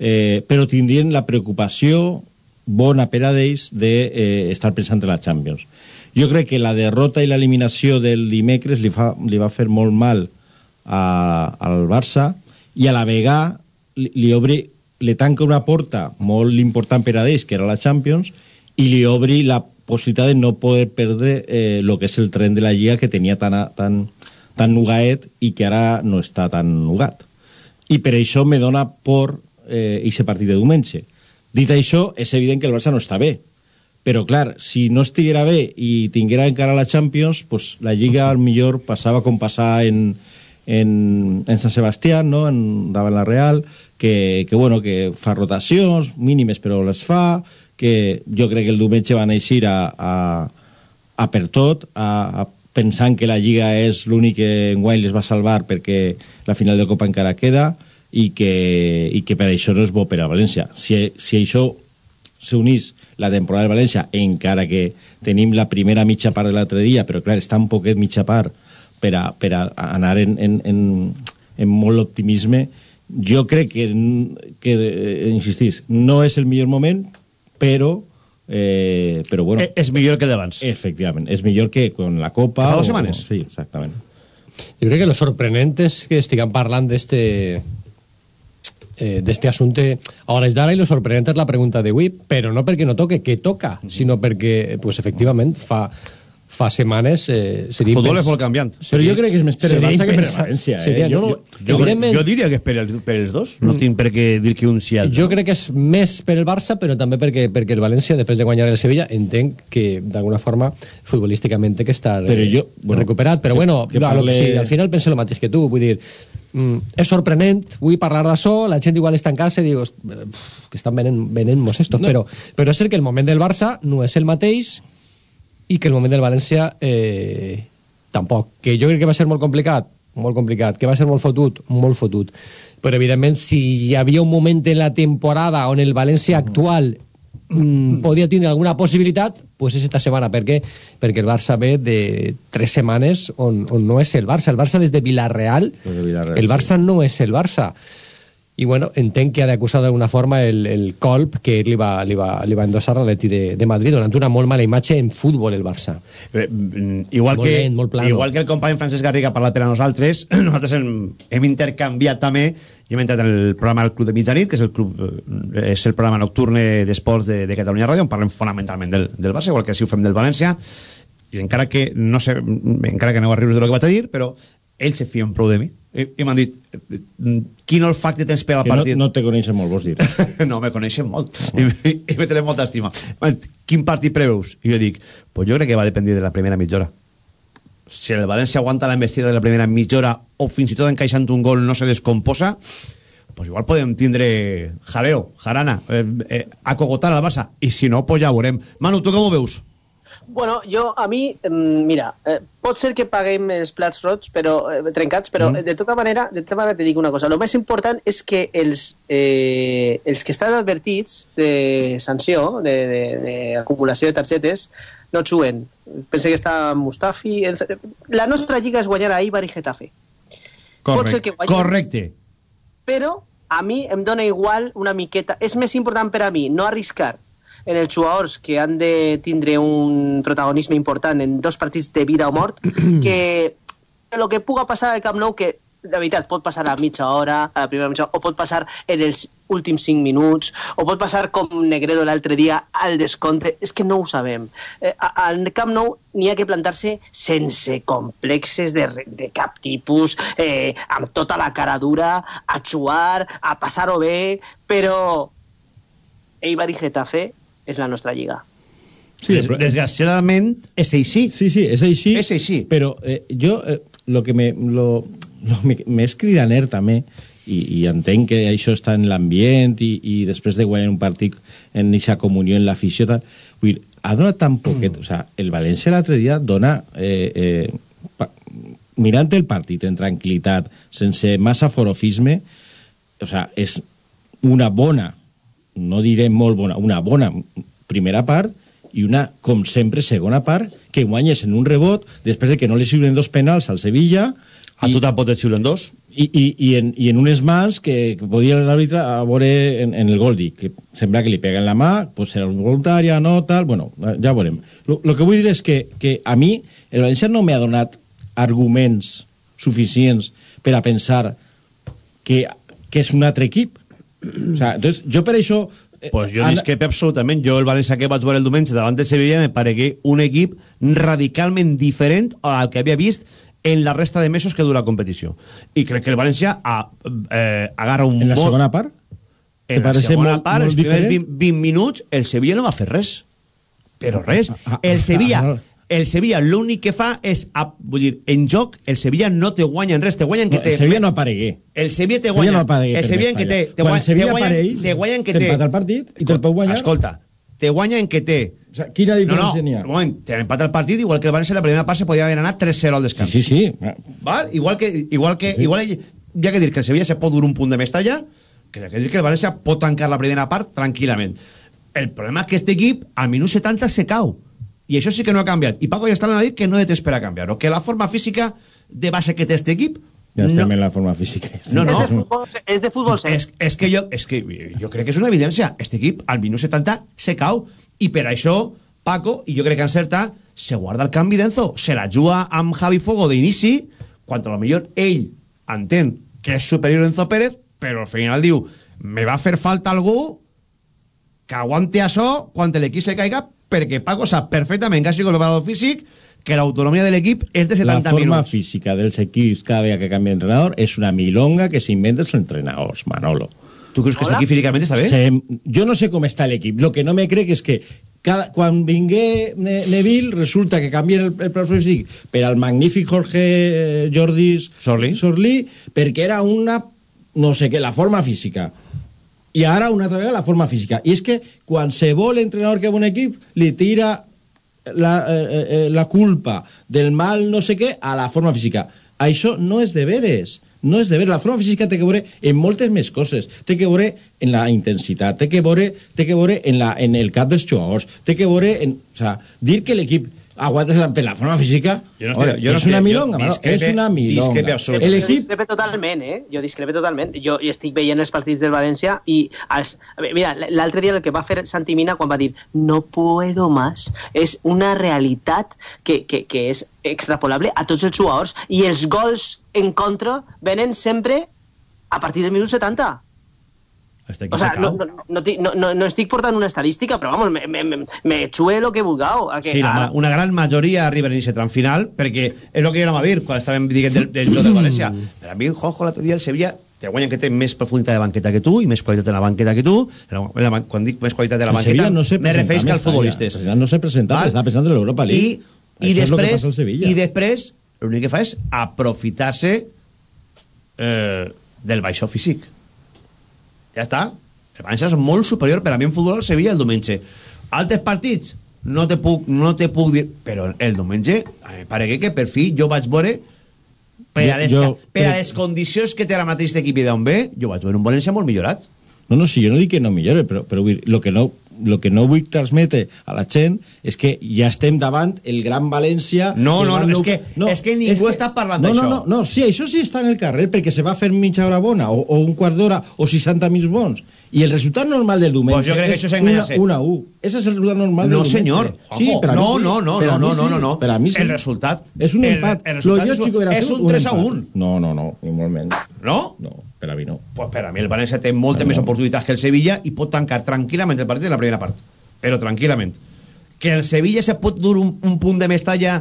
eh, però tindrien la preocupació bona per a ells d'estar de, eh, pensant en la Champions. Jo crec que la derrota i l'eliminació del dimecres li, fa, li va fer molt mal a, al Barça i a la vegada li, li obri li tanca una porta molt important per a ells, que era la Champions, i li obri la possibilitat de no poder perdre eh, lo que és el tren de la Lliga que tenia tan, tan, tan nugaet i que ara no està tan nugat. I per això me dona por eh, ese partit de diumenge. Dit això, és evident que el Barça no està bé. Però, clar, si no estiguera bé i tinguera encara la Champions, pues, la Lliga al millor passava com passava en, en, en Sant Sebastià, no? en, davant la Real, que, que, bueno, que fa rotacions mínimes, però les fa, que jo crec que el diumenge van eixir a, a, a per tot, a, a pensant que la Lliga és l'únic que enguany les va salvar perquè la final de Copa encara queda que, i que per això no és bo per a València. Si, si això s'unís la temporada de València, encara que tenim la primera mitja part de l'altre dia, però clar, està un poquet mitja part per a, per a anar en, en, en, en molt optimisme, jo crec que, que eh, insistís, no és el millor moment, però eh, però bueno... És millor que d'abans. Efectivament, és millor que con la Copa... Fa dos o- setmanes. Sí, exactament. Jo crec que lo sorprenent és que estiguem parlant d'este eh, d'este assumpte. A hores d'ara i lo sorprenent és la pregunta d'avui, però no perquè no toque, que toca, sinó perquè, pues, efectivament, fa, fa setmanes... Eh, seria Futbol impens- és molt canviant. Però jo crec que és més per el Barça que per el. València. Eh? Seria, Jo- no, jo- jo- evidentment- jo diria que és per els, per els dos. No Mm. tinc per què dir que un sí altre. Jo crec que és més per el Barça, però també perquè, perquè el València, després de guanyar el Sevilla, entenc que d'alguna forma futbolísticament té que estar Però eh, jo- bueno, recuperat. Però que- bueno, que parle- sí, al final penso el mateix que tu. Vull dir, mm, és sorprenent, vull parlar d'això, la gent igual està en casa i diu "Ost, eh, pf, que estan venent, venent mos estos, No. però, però és cert que el moment del Barça no és el mateix i que el moment del València eh, tampoc. Que jo crec que va ser molt complicat, molt complicat, que va ser molt fotut, molt fotut. Però, evidentment, si hi havia un moment en la temporada on el València actual mm, podia tindre alguna possibilitat, pues és esta setmana. Per què? Perquè el Barça ve de tres setmanes on, on no és el Barça. El Barça des de Villarreal, de Villarreal, el Barça no és el Barça. I bueno, entenc que ha d'acusar d'alguna forma el, el colp que li va, li va, li va endossar a l'Atleti de, de Madrid, donant una molt mala imatge en futbol el Barça. Eh, mm, igual, Molt que, lent, molt plano. igual que el company Francesc Garriga ha parlat per a nosaltres, nosaltres hem, hem intercanviat també i hem entrat en el programa del Club de Mitjanit, que és el, club, eh, és el programa nocturne d'esports de, de Catalunya Ràdio, on parlem fonamentalment del, del Barça, igual que si ho fem del València, i encara que no sé, encara que aneu a riure de lo que vaig a dir, però ells se fien prou de mi. I, i m'han dit, eh, quin olfacte tens per al Que no, partit? no te coneixen molt, vols dir. no, me coneixen molt i, i, i me tenen molta estima quin partit preveus? i jo dic, pues jo crec que va dependre de la primera mitja hora si el València aguanta la embestida de la primera mitja hora o fins i tot encaixant un gol no se descomposa pues igual podem tindre jaleo, jarana eh, eh, acogotar al Barça i si no, pues ja ho veurem Manu, tu com ho veus? Bueno, jo, a mi, mira, eh, pot ser que paguem els plats rots, però, eh, trencats, però Mm. de tota manera, de tota manera te dic una cosa. El més important és que els, eh, els que estan advertits de sanció, d'acumulació de, de, de targetes, no juguen. Pense que està Mustafi... La nostra lliga és guanyar a Ibar i Getafe. Pot ser que guanyi. correcte Però a mi em dona igual una miqueta... És més important per a mi no arriscar en els jugadors que han de tindre un protagonisme important en dos partits de vida o mort que el que puga passar al Camp Nou que de veritat, pot passar a mitja hora, a la primera mitja hora, o pot passar en els últims 5 minuts, o pot passar com Negredo l'altre dia al descompte, és que no ho sabem. Eh, al Camp Nou n'hi ha que plantar-se sense complexes de, de cap tipus, eh, amb tota la cara dura, a jugar, a passar-ho bé, però Eibar i Getafe és la nostra lliga. Sí, Des, però- desgraciadament és així Sí, sí, és així. És així. Però eh, jo, eh, lo que me, lo, lo me- més cridaner també, i, i entenc que això està en l'ambient i, i després de guanyar un partit en aquesta comunió en l'afició, vull dir, ha donat tan poquet, o sea, el València l'altre dia dona eh, eh, pa, mirant el partit en tranquil·litat, sense massa forofisme, o sea, és una bona, no diré molt bona, una bona primera part i una, com sempre, segona part, que guanyes en un rebot després de que no li xiulen dos penals al Sevilla a tu tampoc et xiulen dos i, i, i, en, i en unes mans que, que podia l'àrbitre a veure en, en el gol dir, que sembla que li pega en la mà, pues serà voluntària, no, tal, bueno, ja veurem. Lo, lo que vull dir és que, que a mi el València no m'ha donat arguments suficients per a pensar que, que és un altre equip. O sea, entonces, jo per això... eh, Pues jo discrepo absolutament. Jo el València que vaig veure el diumenge davant de Sevilla me paregué un equip radicalment diferent al que havia vist en la resta de mesos que dura la competició. I crec que el València a, eh, agarra un En la segona part? En ¿Te la segona molt- part, els molt primers diferent? 20, 20 minuts, el Sevilla no va fer res. Però res. ah, El ah, Sevilla... no. El Sevilla l'únic que fa és, a, vull dir, en joc, el Sevilla no te guanya en res, te guanya en que No, te... el Sevilla no aparegué. El Sevilla te Sevilla guanya. no aparegué el Sevilla en que te... te Quan guanya- el Sevilla te guanya- apareix, te guanya en que té... el partit i te'l pot guanyar. Escolta, te guanya en que té... O sea, quina diferència no, n'hi no, ha? un moment, te empata el partit, igual que el València la primera part se podia haver anat 3-0 al descans. Sí, sí, sí. Val? Igual que, igual que, igual hi ha que dir que el Sevilla se pot dur un punt de Mestalla, que hi ha que dir que el València pot tancar la primera part tranquil·lament. El problema és que este equip al minut 70 se cau. I això sí que no ha canviat. I Paco ja està a dir que no té espera a canviar-ho. Que la forma física de base que té este equip Ja estem no, en la forma física. no, no. És de futbol, és de futbol sec. És, és, que jo, és que jo crec que és una evidència. Este equip, al minut 70, se cau. I per això, Paco, i jo crec que encerta, se guarda el canvi d'Enzo. Se la juga amb Javi Fogo d'inici, quan a lo millor ell entén que és superior a Enzo Pérez, però al final diu, me va fer falta algú que aguante això quan l'equip se caiga, perquè Paco sap perfectament que ha sigut el preparador físic que l'autonomia de l'equip és de 70 La forma minuts. física dels equips cada vegada que canvia d'entrenador és una milonga que s'inventen els entrenadors, Manolo. Tu creus que equip físicament està bé? Se, jo no sé com està l'equip. Lo que no me crec és que cada, quan vingué ne Neville resulta que canvia el, el pla físic per al magnífic Jorge eh, Jordi Sorli. Sorli perquè era una no sé què, la forma física i ara una altra vegada la forma física. I és que qualsevol entrenador que ha un equip li tira la, eh, eh, la culpa del mal no sé què a la forma física. Això no és de veres. No és de veres, la forma física té que veure en moltes més coses, té que veure en la intensitat, té que veure, té que veure en, la, en el cap dels jugadors, té que veure en... O sea, dir que l'equip aguantes la, per la forma física. Jo no Oye, és una estic- milonga, discrepe- és una milonga. discrepe absolut. El Jo equip discrepe totalment, eh? Jo discrepe totalment. Jo, jo estic veient els partits del València i... Els, mira, l'altre dia el que va fer Santi Mina quan va dir no puedo más és una realitat que, que, que és extrapolable a tots els jugadors i els gols en contra venen sempre a partir del minut 70. Este O sea, no, no, no, no, estic portant una estadística, però vamos, me, me, me, me xue lo que vulgueu. A que, Sí, la, una gran majoria arriba en aquest tram final, perquè és el que jo anava a dir quan estàvem dient del, del joc del València. Per a mi, Juanjo, l'altre dia el Sevilla te guanya que té més profunditat de banqueta que tu i més qualitat de la banqueta que tu. La- la- Quan dic més qualitat de la banqueta, Sevilla no se me presenta refereix que als futbolistes. allà. No se presenta, Val? està pensant en l'Europa I, League. i que després, i després l'únic que fa és aprofitar-se eh, del baixó físic. Ja està. El València és molt superior per a mi en futbol al Sevilla el diumenge. Altres partits no te puc, no te puc dir, però el diumenge em pare que per fi jo vaig veure per a les, jo per a les condicions que té ara mateix d'equip i d'on ve, jo vaig veure un València molt millorat. No, no, si jo no dic que no millore, però, però lo que no, lo que no vull transmetre a la gent és que ja estem davant el gran València... No, que no, no, és que- és que ningú està parlant no, d'això. No, no, no, sí, això sí està en el carrer perquè se va fer mitja hora bona o, o un quart d'hora o 60 minuts bons. I el resultat normal del diumenge Pues jo crec que això és una, una 1. Ese és el resultat normal No, del diumenge. senyor. Sí, Ojo. per a mi no, sí. no, no, Per no, no, no, no, no. Per a mi sí. El resultat... És un el- empat. El, Lo resultat és, hubiera és un 3 a empat. 1. No, no, no, ni molt menys. No? No, per a mi no. Pues per a mi el València té moltes més oportunitats que el Sevilla i pot tancar tranquil·lament el partit en la primera part. Però tranquil·lament. Que el Sevilla se pot dur un, un punt de més talla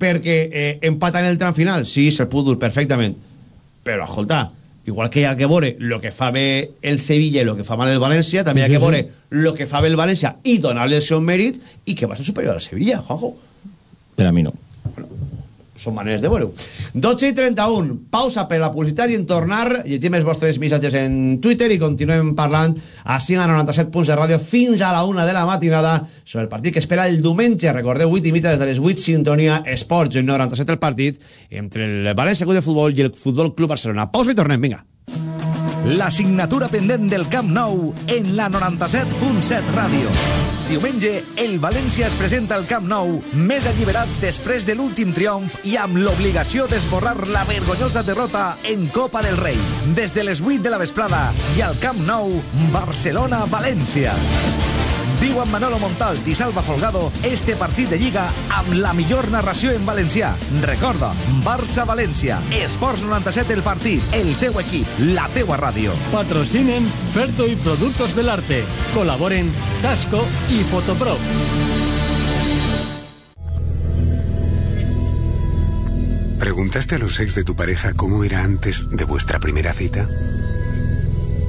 perquè eh, empata en el tram final? Sí, se'l pot dur perfectament. Però, escolta, igual que hi ha que veure el que fa bé el Sevilla i el que fa mal el València, també hi ha que veure el que fa bé el València i donar-li el seu mèrit i que va ser superior al Sevilla, Juanjo. Per a mi no. Són maneres de veure-ho. 12 i 31, pausa per la publicitat i en tornar llegim els vostres missatges en Twitter i continuem parlant a 5 a 97 punts de ràdio fins a la 1 de la matinada sobre el partit que espera el diumenge. Recordeu, 8 i mitja des de les 8, sintonia Esports en 97 el partit entre el València Club de Futbol i el Futbol Club Barcelona. Pausa i tornem, vinga. La signatura pendent del Camp Nou en la 97.7 Ràdio. Diumenge, el València es presenta al Camp Nou més alliberat després de l'últim triomf i amb l'obligació d'esborrar la vergonyosa derrota en Copa del Rei. Des de les 8 de la vesprada i al Camp Nou, Barcelona-València. Amb Manolo Montalt i Salva Folgado este partit de Lliga amb la millor narració en valencià. Recorda, Barça-València, Esports 97 el partit, el teu equip, la teua ràdio. Patrocinen Ferto y Productos del Arte. Colaboren Tasco y Fotopro. ¿Preguntaste a los ex de tu pareja cómo era antes de vuestra primera cita?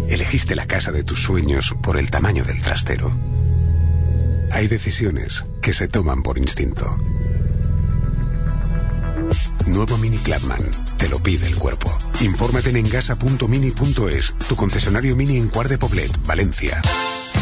¿Elegiste la casa de tus sueños por el tamaño del trastero? Hay decisiones que se toman por instinto. Nuevo Mini Clubman. Te lo pide el cuerpo. Infórmate en engasa.mini.es, tu concesionario Mini en Cuart de Poblet, Valencia.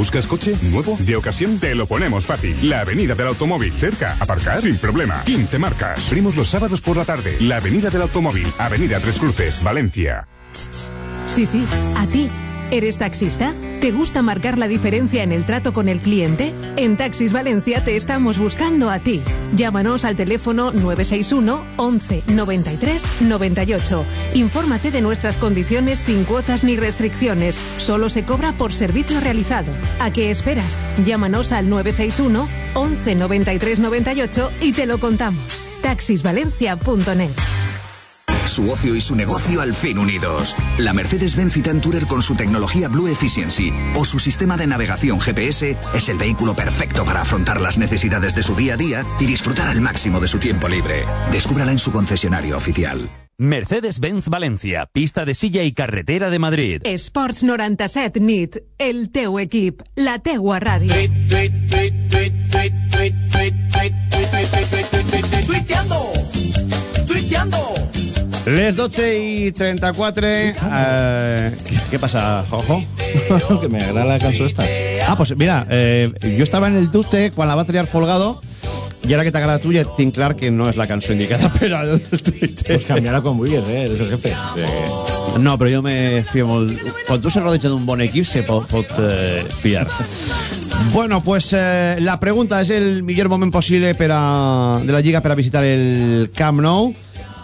¿Buscas coche nuevo? De ocasión te lo ponemos fácil. La Avenida del Automóvil. Cerca. Aparcar sin problema. 15 marcas. Primos los sábados por la tarde. La Avenida del Automóvil. Avenida Tres Cruces, Valencia. Sí, sí, a ti. ¿Eres taxista? ¿Te gusta marcar la diferencia en el trato con el cliente? En Taxis Valencia te estamos buscando a ti. Llámanos al teléfono 961 11 93 98. Infórmate de nuestras condiciones sin cuotas ni restricciones. Solo se cobra por servicio realizado. ¿A qué esperas? Llámanos al 961 11 93 98 y te lo contamos. Taxisvalencia.net Su ocio y su negocio al fin unidos. La Mercedes-Benz Citan Tourer con su tecnología Blue Efficiency o su sistema de navegación GPS es el vehículo perfecto para afrontar las necesidades de su día a día y disfrutar al máximo de su tiempo libre. Descúbrala en su concesionario oficial. Mercedes-Benz Valencia, pista de silla i carretera de Madrid. Esports 97 nit, el teu equip, la teua ràdio. Tuiteando, tuiteando. Les 12 y 34. eh, ¿qué, pasa, Jojo? que me agrada la canción esta. Ah, pues mira, eh, yo estaba en el dubte quan la va triar Folgado i ara que t'agrada tu ja tinc clar que no és la cançó indicada per al Twitter. Pues canviarà com vulguis, eh? Eres el jefe. No, però jo me fio molt... Quan tu se rodeja d'un bon equip se pot, pot eh, fiar. Bueno, pues eh, la pregunta és el millor moment possible per a, de la Lliga per a visitar el Camp Nou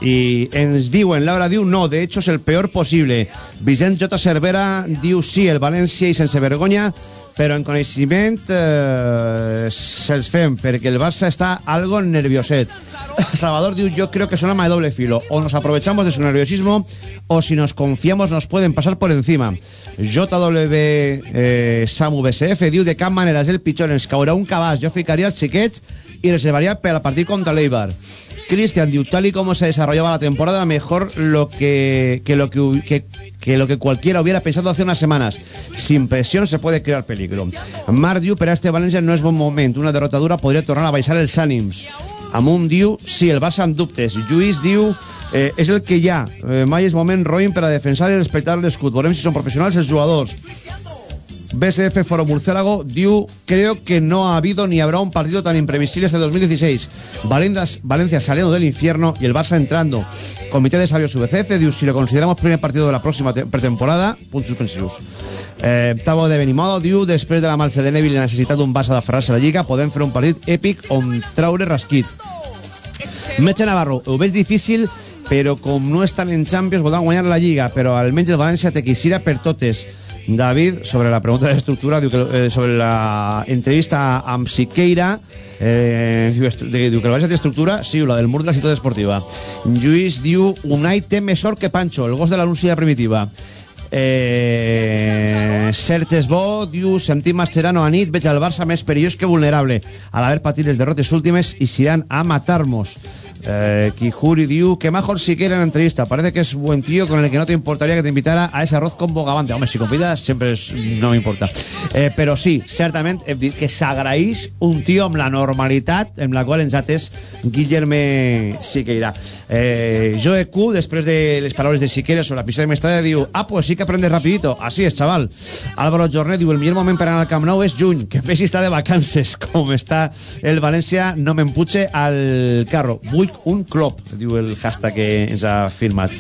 i ens diuen, Laura diu no, de hecho és el peor possible. Vicent J. Cervera diu sí, el València i sense vergonya, però en coneixement eh, se'ls fem, perquè el Barça està algo nervioset. Salvador diu, yo creo que es un arma de doble filo. O nos aprovechamos de su nerviosismo, o si nos confiamos nos pueden pasar por encima. JW eh, Samu BCF diu, de cap manera és el pitjor, ens caurà un cabàs. Jo ficaria els xiquets i reservaria per al partit contra l'Eibar. Cristian diu, tal y como se desarrollaba la temporada, mejor lo que, lo que, lo que cualquiera hubiera pensado hace unas semanas. Sin presión se puede crear peligro. Marc diu, per a este València no és bon moment. Una derrota dura podria tornar a baixar els ànims. Amunt diu, sí, el Barça amb dubtes. Lluís diu, eh, el que hi ha. Eh, mai moment roïn per a defensar i respectar l'escut. Veurem si són professionals els jugadors. BSF Foro Murciélago diu creo que no ha habido ni habrá un partido tan imprevisible este 2016 Valencia, Valencia saliendo del infierno y el Barça entrando. Comité de Sabios VCF diu si lo consideramos primer partido de la próxima te- pretemporada punts suspensius eh, Tavo de Benimodo diu després de la marxa de Neville necessitat d'un Barça d'aferrar-se a la Lliga podem fer un partit èpic on traure rasquit. Metge Navarro, ho veig difícil, però com no estan en Champions voldran guanyar la Lliga, però almenys el València te quisiera per totes. David, sobre la pregunta d'estructura, diu que, eh, sobre la entrevista amb Siqueira, eh, diu, diu que el València té estructura, sí, la del mur de la ciutat esportiva. Lluís diu, Unai té més sort que Pancho, el gos de la Lucía primitiva. Eh, Serge Esbó diu sentim Mascherano a nit, veig el Barça més perillós que vulnerable al haver patit les derrotes últimes i s'irán a matar-nos eh, Kijuri diu que mejor si quiere en la entrevista. Parece que es buen tío con el que no te importaría que te invitara a ese arroz con bogavante. Home, si convidas siempre es, no m'importa eh, però sí, certament que s'agraeix un tio amb la normalitat amb la qual ens ha atès Guillerme Siqueira. Eh, Joe Q, després de les paraules de Siqueira sobre l'episodi de Mestalla diu ah, pues sí que aprendes rapidito, así es, chaval. Álvaro Jornet diu, el millor moment per anar al Camp Nou és juny, que Messi està de vacances. Com està el València no m'emputxe al carro. Vull un club, diu el hashtag que ens ha firmat.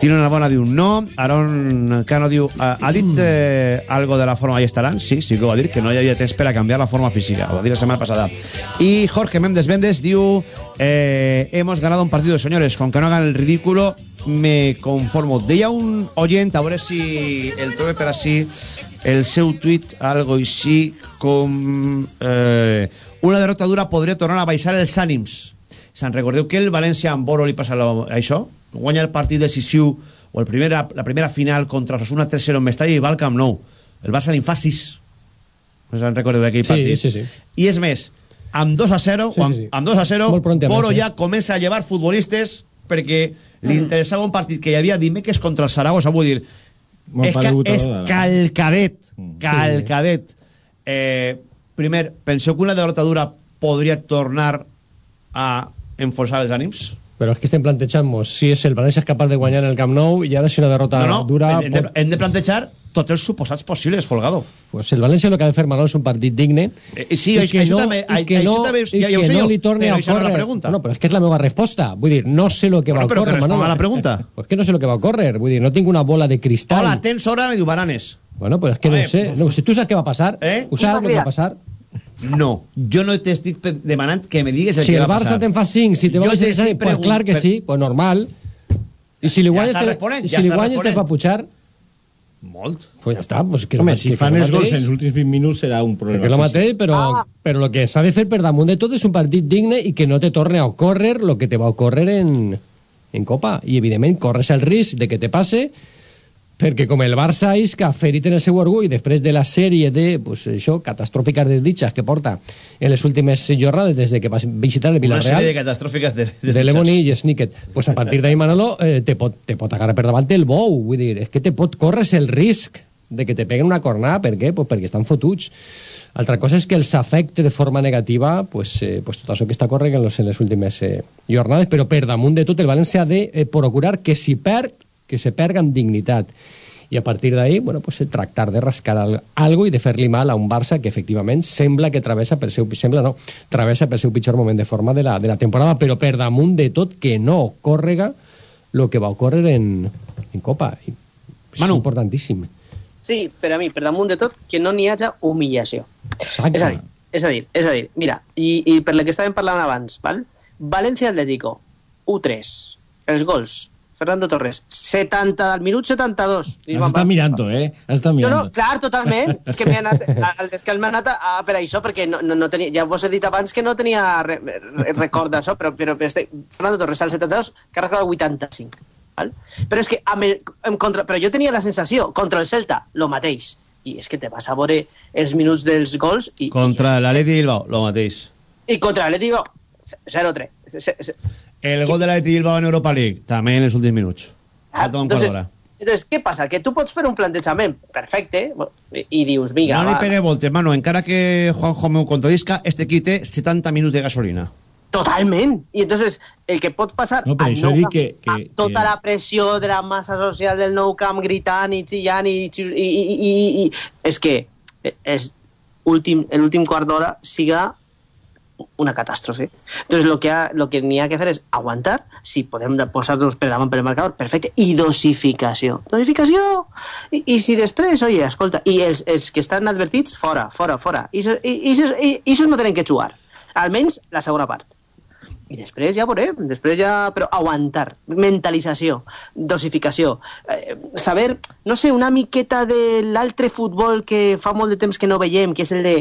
Tino Narbona diu no, Aaron Cano diu ha dit eh, algo de la forma i estaran? Sí, sí que ho va dir, que no hi havia temps per a canviar la forma física, ho va dir la setmana passada. I Jorge Méndez Méndez diu eh, hemos ganado un partido, señores con que no hagan el ridículo me conformo. Deia un oyent, a veure si el trobe per així el seu tuit algo així com eh, una derrota dura podria tornar a baixar els ànims Se'n recordeu que el València amb Boro li passa això? Guanya el partit decisiu o el primera, la primera final contra Osasuna 3-0 en Mestalla i va al Camp Nou. El Barça li fa 6. No se'n recordeu d'aquell Sí, partit? sí, sí. I és més, amb 2 a 0, Sí, amb, sí, sí. amb 2 a 0, Molt prontament, Boro sí. ja comença a llevar futbolistes perquè li interessava un partit que hi havia dimecres contra el Saragossa, vull dir, Molt és, ca, és eh? calcadet, calcadet. Eh, primer, penseu que una derrota dura podria tornar a enforçar els ànims? Però és que estem plantejant-nos si és el València és capaç de guanyar en el Camp Nou i ara si una derrota No, no, dura... hem, de, hem de plantejar tots els suposats possibles, Folgado. Pues el València el que ha de fer Manol és un partit digne Eh, sí, i això- això també- i que això no, també- i ja- ja ho que sé no li torni a això no pregunta. no, però és que és la meva resposta vull dir, no sé lo que Bueno, va però que ocórrer Manol. la pregunta. pues que no sé lo que va a ocórrer vull dir, no tinc una bola de cristal Hola, tens hora, me diu Baranes. bueno, pues es que A no ver, sé no, si tu saps què va passar Eh? ho saps el que va passar No, jo no t'estic demanant que me digues el si que el va Barça passar. te'n fa 5 si te a t'estic pues clar que per- sí pues normal i si li Ja guanyes està te- ja si li guanyes te fa pujar Molt. pues ja està pues que Home, que- si que fan el els gols en els últims 20 minuts serà un problema. Que és el mateix, però, però el que s'ha de fer per damunt de tot és un partit digne i que no te torne a ocórrer el que te va ocórrer en, en Copa. I, evidentment, corres el risc de que te passe perquè com el Barça és que ferit en el seu orgull després de la sèrie de pues, això, catastròfiques desditxes que porta en les últimes jornades des de que va visitar el Una Villarreal sèrie de catàstrofes de, de, de Lemoni i Snicket. Pues a partir d'ahí, Manolo, eh, te, pot, te pot agarrar per davant el bou. Vull dir, és que te pot córrer el risc de que te peguen una cornada, per què? Pues perquè estan fotuts. Altra cosa és que els afecte de forma negativa pues, eh, pues tot això que està corrent en, los, en les últimes eh, jornades, però per damunt de tot el València ha de eh, procurar que si perd, que se perga amb dignitat i a partir d'ahí, bueno, pues, tractar de rascar al, algo i de fer-li mal a un Barça que efectivament sembla que travessa per seu, sembla no, travessa per seu pitjor moment de forma de la, de la temporada, però per damunt de tot que no córrega el que va ocórrer en, en Copa. I és Manu. importantíssim. Sí, per a mi, per damunt de tot, que no n'hi haja humillació. Exacte. És a dir, és a dir, és a dir mira, i, i per la que estàvem parlant abans, val? València Atlético, U3, els gols, Fernando Torres, 70, al minut 72. Dic, Has estat mirant-ho, eh? Has estat No, mirant no, clar, totalment. És que m'he anat, al descans m'he anat a, a, per això, perquè no, no, no tenia, ja vos he dit abans que no tenia re, re, record d'això, però, però, però este, Fernando Torres al 72, carrega el 85. Val? Però és que amb el, amb contra, però jo tenia la sensació, contra el Celta, lo mateix. I és que te vas a veure els minuts dels gols i, Contra l'Atleti Bilbao, lo mateix. i contra l'Atleti, digo, 0-3. El gol de l'Atleti Bilbao en Europa League, també en els últims minuts. Quart entonces, entonces, què passa? Que tu pots fer un plantejament perfecte i, dius, vinga, No li pegue voltes, mano. Encara que Juanjo meu contradisca, este equip té 70 minuts de gasolina. Totalment. I entonces el que pot passar... No, però això Nou dic Camp, que- que- tota que- la pressió de la massa social del nou camp gritant i xillant i, i, i, i, i, és que és últim, l'últim quart d'hora siga una catàstrofe. Entonces, lo que, ha, lo que n'hi ha que fer és aguantar, si podem de- posar-nos per davant per el marcador, perfecte, i dosificació. Dosificació! I, i si després, oye, escolta, i els, els que estan advertits, fora, fora, fora. I això no tenen que jugar. Almenys la segona part. I després ja veurem, després ja... Però aguantar, mentalització, dosificació, eh, saber, no sé, una miqueta de l'altre futbol que fa molt de temps que no veiem, que és el de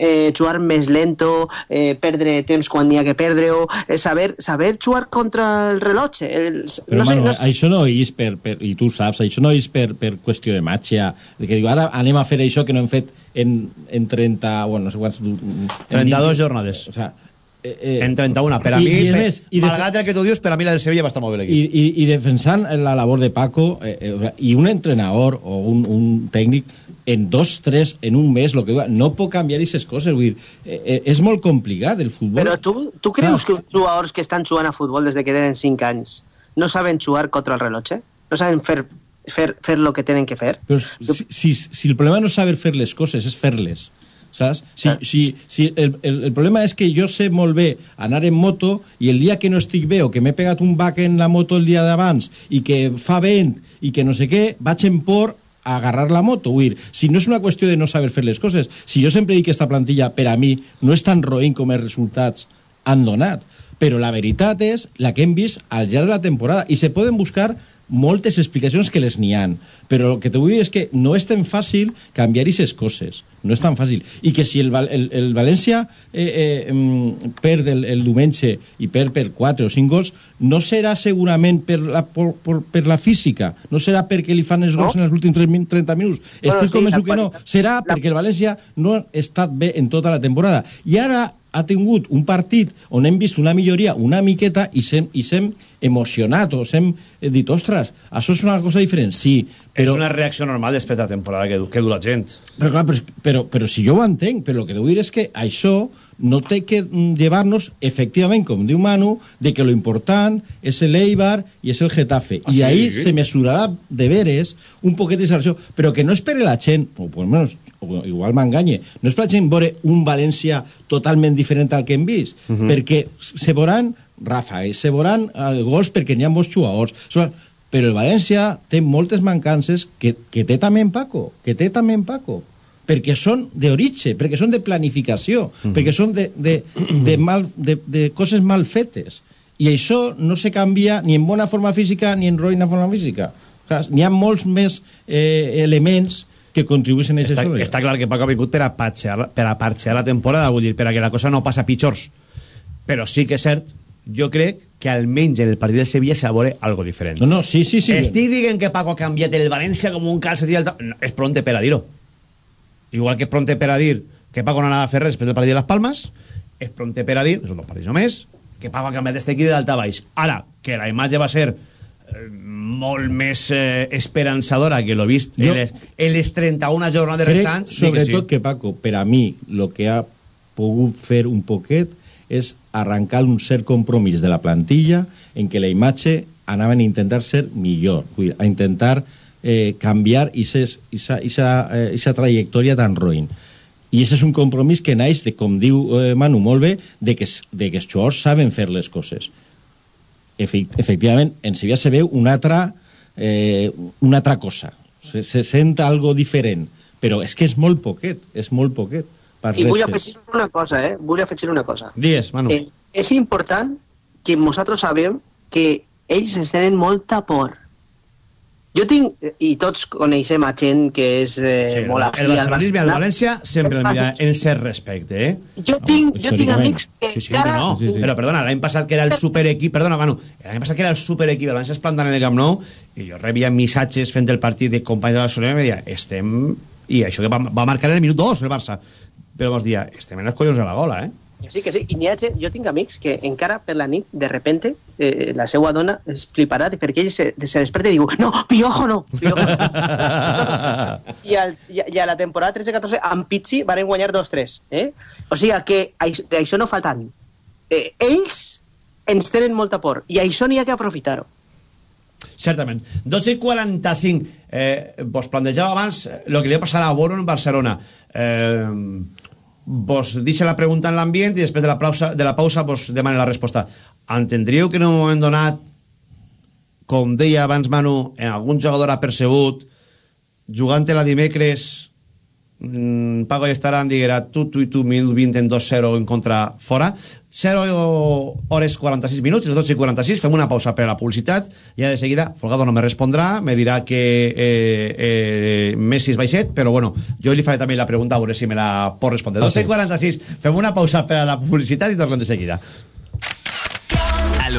eh, jugar més lento, eh, perdre temps quan n'hi ha que perdre-ho, eh, saber, saber jugar contra el rellotge. El, Però, no sé, Manu, no sé, això no és per, per... I tu saps, això no és per, per qüestió de màgia. De que diu, ara anem a fer això que no hem fet en, en 30... Bueno, no sé quants... en 32 20. jornades. O sea, eh, eh, En 31. Per a I- mi, i més, i malgrat el que tu dius, per a mi la del Sevilla va estar molt bé I, l'equip. i, i defensant la labor de Paco eh, eh, i un entrenador o un, un tècnic en dos, tres, en un mes, lo que diga, no pot canviar aquestes coses. Vull dir, eh, eh, és molt complicat el futbol. Però tu, tu creus que els jugadors que estan jugant a futbol des de que tenen 5 anys no saben jugar contra el rellotge? No saben fer, fer, fer lo que tenen que fer? Però si, si, si el problema no és saber fer les coses, és fer-les. Saps? Si, si, si el, el, el problema és que jo sé molt bé anar en moto i el dia que no estic bé o que m'he pegat un bac en la moto el dia d'abans i que fa vent i que no sé què, vaig en por a agarrar la moto. Dir, si no és una qüestió de no saber fer les coses, si jo sempre dic que esta plantilla per a mi no és tan roïn com els resultats han donat, però la veritat és la que hem vist al llarg de la temporada i se poden buscar moltes explicacions que les n'hi han, però el que te vull dir és que no és tan fàcil canviar aquestes coses, no és tan fàcil. I que si el, el, el València eh, eh, em, perd el, el diumenge i perd per 4 o 5 gols, no serà segurament per la, per, per, per la física, no serà perquè li fan els gols No. en els últims 30 30 minuts. Bueno, Estic sí, convençut la que no. Serà perquè el València no ha estat bé en tota la temporada. I ara ha tingut un partit on hem vist una milloria una miqueta i sem emocionat o sem eh, dit, ostres, això és una cosa diferent. Sí, Però... És una reacció normal després de la temporada que, du- que du la gent. Però, clar, però, però, però si jo ho entenc, però el que vull dir és que això no té que mm, llevar-nos, efectivament, com diu Manu, de que lo important és l'Eibar i és el Getafe. Ah, I sí? ahí se mesurarà de veres un poquet de salvació, però que no és per la gent, o almenys, o igual m'enganye, no és gent veure un València totalment diferent al que hem vist, Mhm. perquè se veuran ràfegues, se veuran eh, gols perquè n'hi ha molts jugadors, però el València té moltes mancances que, que té també en Paco, que té també en Paco perquè són d'origen, perquè són de planificació, perquè són de, de, de, mal, de, de coses mal fetes. I això no se canvia ni en bona forma física ni en roïna forma física. N'hi ha molts més eh, elements que contribueixen a Està, això. està clar que Paco ha vingut per a, patxear, per a parxear la temporada, vull dir, per a que la cosa no passa pitjors. Però sí que és cert, jo crec que almenys en el partit del Sevilla de veure algo diferent. No, no, sí, sí, sí. Estic dient que Paco ha canviat el València com un calcetí al... ta- No, és pronte per a dir-ho. Igual que és pronte per a dir que Paco no anava a fer res després del partit de les Palmes, és pronte per a dir, són dos partits només, que Paco ha canviat este equip de dalt a baix. Ara, que la imatge va ser molt més eh, esperançadora que l'ho vist Jo- en, les, en les 31 jornades Crec, restants. sobretot, sí. que, Paco, per a mi, el que ha pogut fer un poquet és arrencar un cert compromís de la plantilla en què la imatge anaven a intentar ser millor, a intentar eh, canviar aquesta trajectòria tan roïn. I aquest és un compromís que naix, de, com diu eh, Manu molt bé, de que, de que els jugadors saben fer les coses. Efe, efectivament, en Sevilla se veu una altra, eh, una altra cosa. Se, se sent algo diferent, però és que és molt poquet, és molt poquet. per I vull afegir una cosa, eh? Vull afegir una cosa. Dies, Manu. Eh, és important que nosaltres sabem que ells ens tenen molta por. Jo tinc, i tots coneixem a gent que és eh, Sí, molt el afí al barcelonisme el Barcelona. València sempre el mira en cert respecte, eh? Jo tinc, jo tinc amics que Sí, sí, encara... no, Sí, sí. però perdona, l'any passat que era el superequip, perdona, Manu, l'any passat que era el superequip, el València es plantant en el Camp Nou, i jo rebia missatges fent el partit de companys de Barcelona i em deia, estem... I això que va, va marcar en el minut 2 el Barça. Però vos dia, estem en els collons de la gola, eh? Sí, que sí. I n'hi ha gent, jo tinc amics que encara per la nit, de repente, eh, la seva dona es fliparà perquè ell se, se desperta i diu no, piojo no, piojo no. I, al, i, I a la temporada 13-14 amb Pizzi van guanyar 2-3. Eh? O sigui que aix- d'això no fa tant. Eh, ells ens tenen molta por i això n'hi ha que aprofitar-ho. Certament. 12 i 45. Eh, vos plantejava abans el que li va passar a Boro en Barcelona. Eh, vos deixa la pregunta en l'ambient i després de la, pausa, de la pausa vos demana la resposta. Entendríeu que en un moment donat, com deia abans Manu, en algun jugador apercebut, jugant-te-la dimecres, mm, Paco i Estaran diguera tu, tu i tu, minut 20 en 2-0 en contra fora. 0 hores 46 minuts les 12 i 46, fem una pausa per a la publicitat ja de seguida, Folgado no me respondrà me dirà que eh, eh, Messi és baixet, però bueno jo li faré també la pregunta a veure si me la pot respondre. 12 i 46, fem una pausa per a la publicitat i tornem de seguida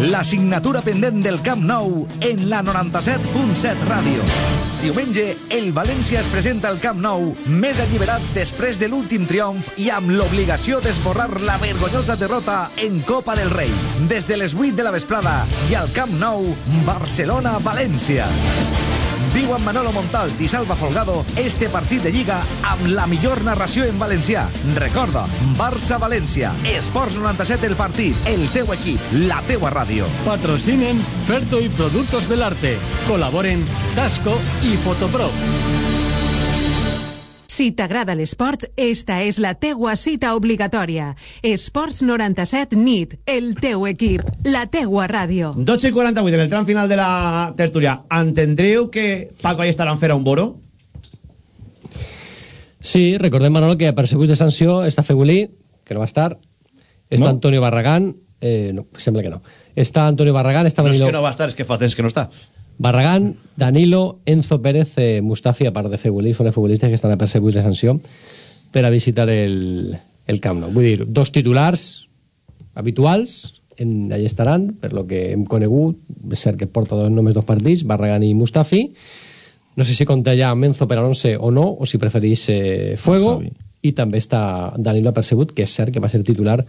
La signatura pendent del Camp Nou en la 97.7 Ràdio. Diumenge, el València es presenta al Camp Nou més alliberat després de l'últim triomf i amb l'obligació d'esborrar la vergonyosa derrota en Copa del Rei. Des de les 8 de la vesprada i al Camp Nou, Barcelona-València. Viu amb Manolo Montalt i Salva Folgado este partit de Lliga amb la millor narració en valencià. Recorda, Barça-València, Esports 97 el partit, el teu equip, la teua ràdio. Patrocinen Ferto y Productos del Arte. Colaboren Tasco y Fotopro. Si t'agrada l'esport, esta és la teua cita obligatòria. Esports 97 NIT, el teu equip, la teua ràdio. 12 i 48 en el tram final de la tertúlia. Entendreu que Paco ahí estaran fer a un boro? Sí, recordem, Manolo, que per segur de sanció està Fegulí, que no va estar, està No? Antonio Barragán, eh, no, sembla que no. Està Antonio Barragán, està No és que no va estar, és que fa temps que no està. Barragán, Danilo, Enzo Pérez, eh, Mustafi, a part de Fegulí, són els futbolistes que estan apercebuts de sanció per a visitar el, el Camp Nou. Vull dir, dos titulars habituals en, allà estaran, per lo que hem conegut, és cert que porta dos, només dos partits, Barragán i Mustafi, no sé si compta ja Menzo per a l'11 o no, o si preferís eh, Fuego, i també està Danilo Apercebut, que és cert que va ser titular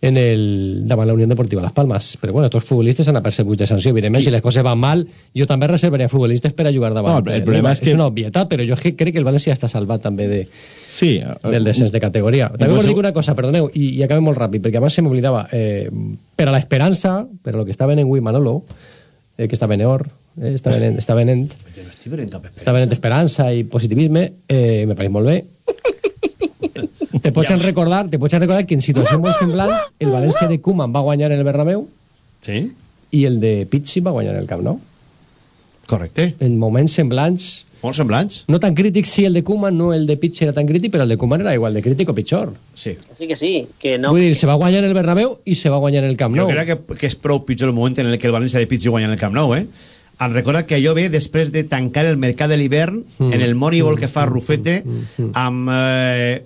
en el, davant la Unió Deportiva Las Palmas. Però bueno, tots futbolistes han apercebut de sanció. Evidentment, si les coses van mal, jo també reservaria futbolistes per a jugar davant. No, el problema és que- És una obvietat, però jo crec que el València està salvat també de, sí, del descens de categoria. També us dic una cosa, perdoneu, i, i acabem molt ràpid, perquè abans se m'oblidava. Eh, per a l'esperança, per a lo que està venent avui Manolo, eh, que està venent or, eh, està venent, està venent, Estic venent cap està venent esperança i positivisme, eh, me pareix molt bé. Te pots recordar, te pots recordar que en situació molt semblant el València de Koeman va guanyar en el Bernabéu sí. i el de Pizzi va guanyar en el Camp Nou. Correcte. En moments semblants. Molt semblants. No tan crítics, sí, el de Koeman, no el de Pizzi era tan crític, però el de Koeman era igual de crític o pitjor. Sí. Sí que sí, que no... Vull dir, se va guanyar en el Bernabéu i se va guanyar en el Camp Jo Nou. crec que, que és prou pitjor el moment en el que el València de Pizzi guanya en el Camp Nou, eh? Em recorda que allò ve després de tancar el mercat de l'hivern Mm. en el Moneyball que fa Rufete amb eh,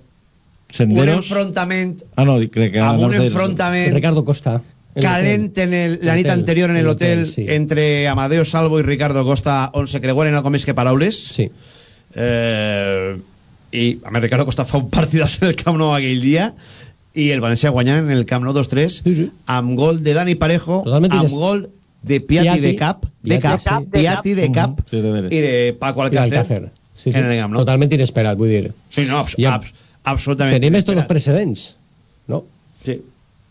un Senderos. enfrontament Ah, no, crec que... amb un enfrontament Ricardo Costa. calent en el, la nit L'hotel. anterior en el hotel sí. entre Amadeo Salvo i Ricardo Costa on se creuen algo més que paraules sí. eh, i a més Ricardo Costa fa un partidàs en el Camp Nou aquell dia i el València guanyant en el Camp Nou 2-3 sí, sí. amb gol de Dani Parejo Totalment amb gol de Piatti, Piatti. de cap de Piatti, cap, sí. Piatti de cap Sí, de i de Paco Alcácer, Alcácer. Sí, sí. en el Camp Nou Totalment inesperat, vull dir. sí, no, abs abs absolutament Tenim estos dos precedents, no? sí.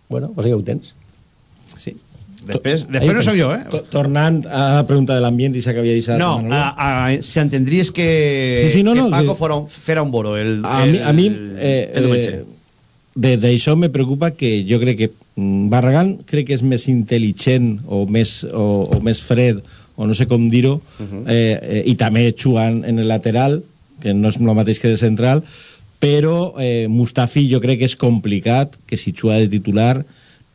Bueno, pues ja ho tens. sí. després, després no sóc jo eh? To- Tornant a la pregunta de l'ambient, i que havia dit... No, a, a, si entendries que, Sí, sí, no, que no, Paco que- fora un, fera un boro el, A el, mi, a mi eh, el diumenge. eh, de- d'això me preocupa que jo crec que mm, Barragán crec que és més intel·ligent o més, o, o més fred o no sé com dir-ho Mhm. eh, eh, i també jugant en el lateral que no és el mateix que de central però eh, Mustafi jo crec que és complicat que si juga de titular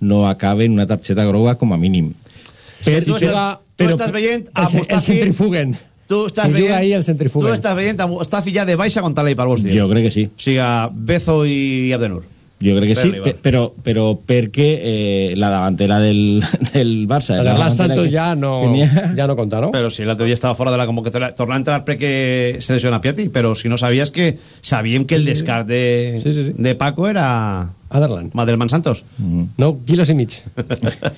no acabe en una targeta groga com a mínim Per, tu, estàs, tu estàs veient a el, ce- el Mustafi centrifuguen. tu estàs Si veient, juga ahí el centrifuguen. tu estàs veient a Mustafi ja de baixa contra l'Eipar vols dir jo crec que sí o sigui Bezo i Abdenur Jo crec que Per sí, arribar. pe- però, però perquè eh, la davantera del, del Barça... La davantera Santos que ja no, tenia- ja no compta, no? però si l'altre dia estava fora de la convocatòria torna a entrar perquè se lesiona Piatti però si no sabies que sabíem que el descart de, Sí, sí, sí. de Paco era Aderland. Madelman Santos No, quilos i mig.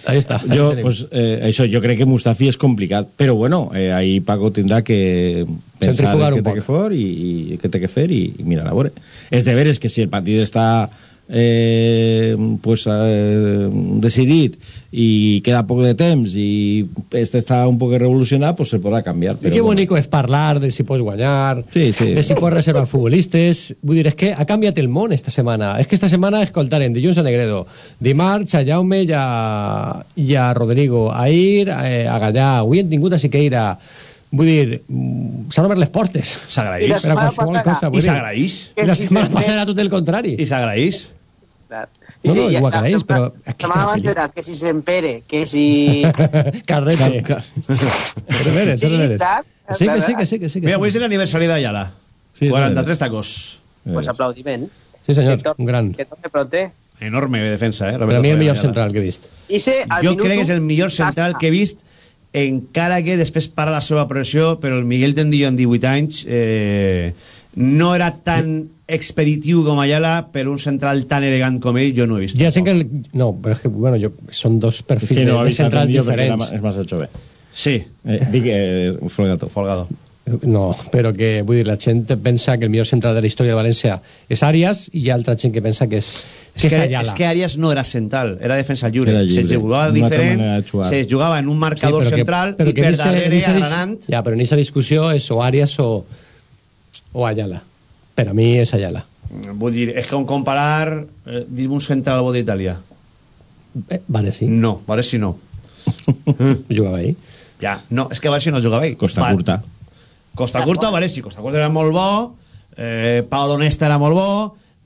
Ahí està. Jo, pues, eh, això, jo crec que Mustafi és complicat, però bueno, eh, ahí Paco tindrà que pensar què un té que fer i, i què té que fer i, i mirar a veure. És de veres que si el partit està eh, pues, eh, decidit i queda poc de temps i este està un poc revolucionat, pues se podrà canviar. I que bonico és parlar de si pots guanyar, Sí, sí. de si pots reservar futbolistes. Vull dir, és que ha canviat el món esta setmana. És que esta setmana escoltarem dilluns a Negredo, dimarts a Jaume i a, i a Rodrigo, a Ir, eh, a Gallà. Avui hem tingut a Siqueira. Vull dir, mm, s'han obert les portes. s'agraeix I Per a qualsevol cosa. s'agraeix I la setmana se- passada era tot el contrari. i s'agraeix. No, no, ho agraeix, la- però feliç. era que si s'empere, que si... Carrete. De veres, de veres. clar, Sí que sí, que sí, que sí. Que mira, sí. avui és l'aniversari d'Ayala Sí, 43 tacos Pues aplaudiment. Sí, senyor, Que un gran. Que torne pronte. enorme defensa eh? Per a mi el millor central que he vist. Jo crec que és el millor central que he vist encara que després para la seva progressió però el Miguel Tendillo en 18 anys eh, no era tan expeditiu com Ayala però un central tan elegant com ell jo no he vist ha gent que... el- No, però és que, bueno, jo, són dos És perfils que no de, era diferents. és massa jove. sí, Eh, dic, eh, Folgato. Folgado No, però que, vull dir, la gent pensa que el millor central de la història de València és Arias i hi ha altra gent que pensa que és, és que és que, Ayala. és que Arias no era central, era defensa lliure. Era lliure. Se jugava diferent, se jugava en un marcador però que- central però i que per darrere agranant. Ja, però en aquesta discussió és o Arias o, o Ayala. Per a mi és Ayala. Vull dir, és que un comparar... Eh, Dis-me un central bo d'Itàlia. Eh, vale, sí. No, vale si no. Jugava ahí. Ja, no, és que vale si no jugava ell. Costa Va- curta. Costa Curta, vale, sí, Costa Curta era molt bo, eh, Paolo Nesta era molt bo,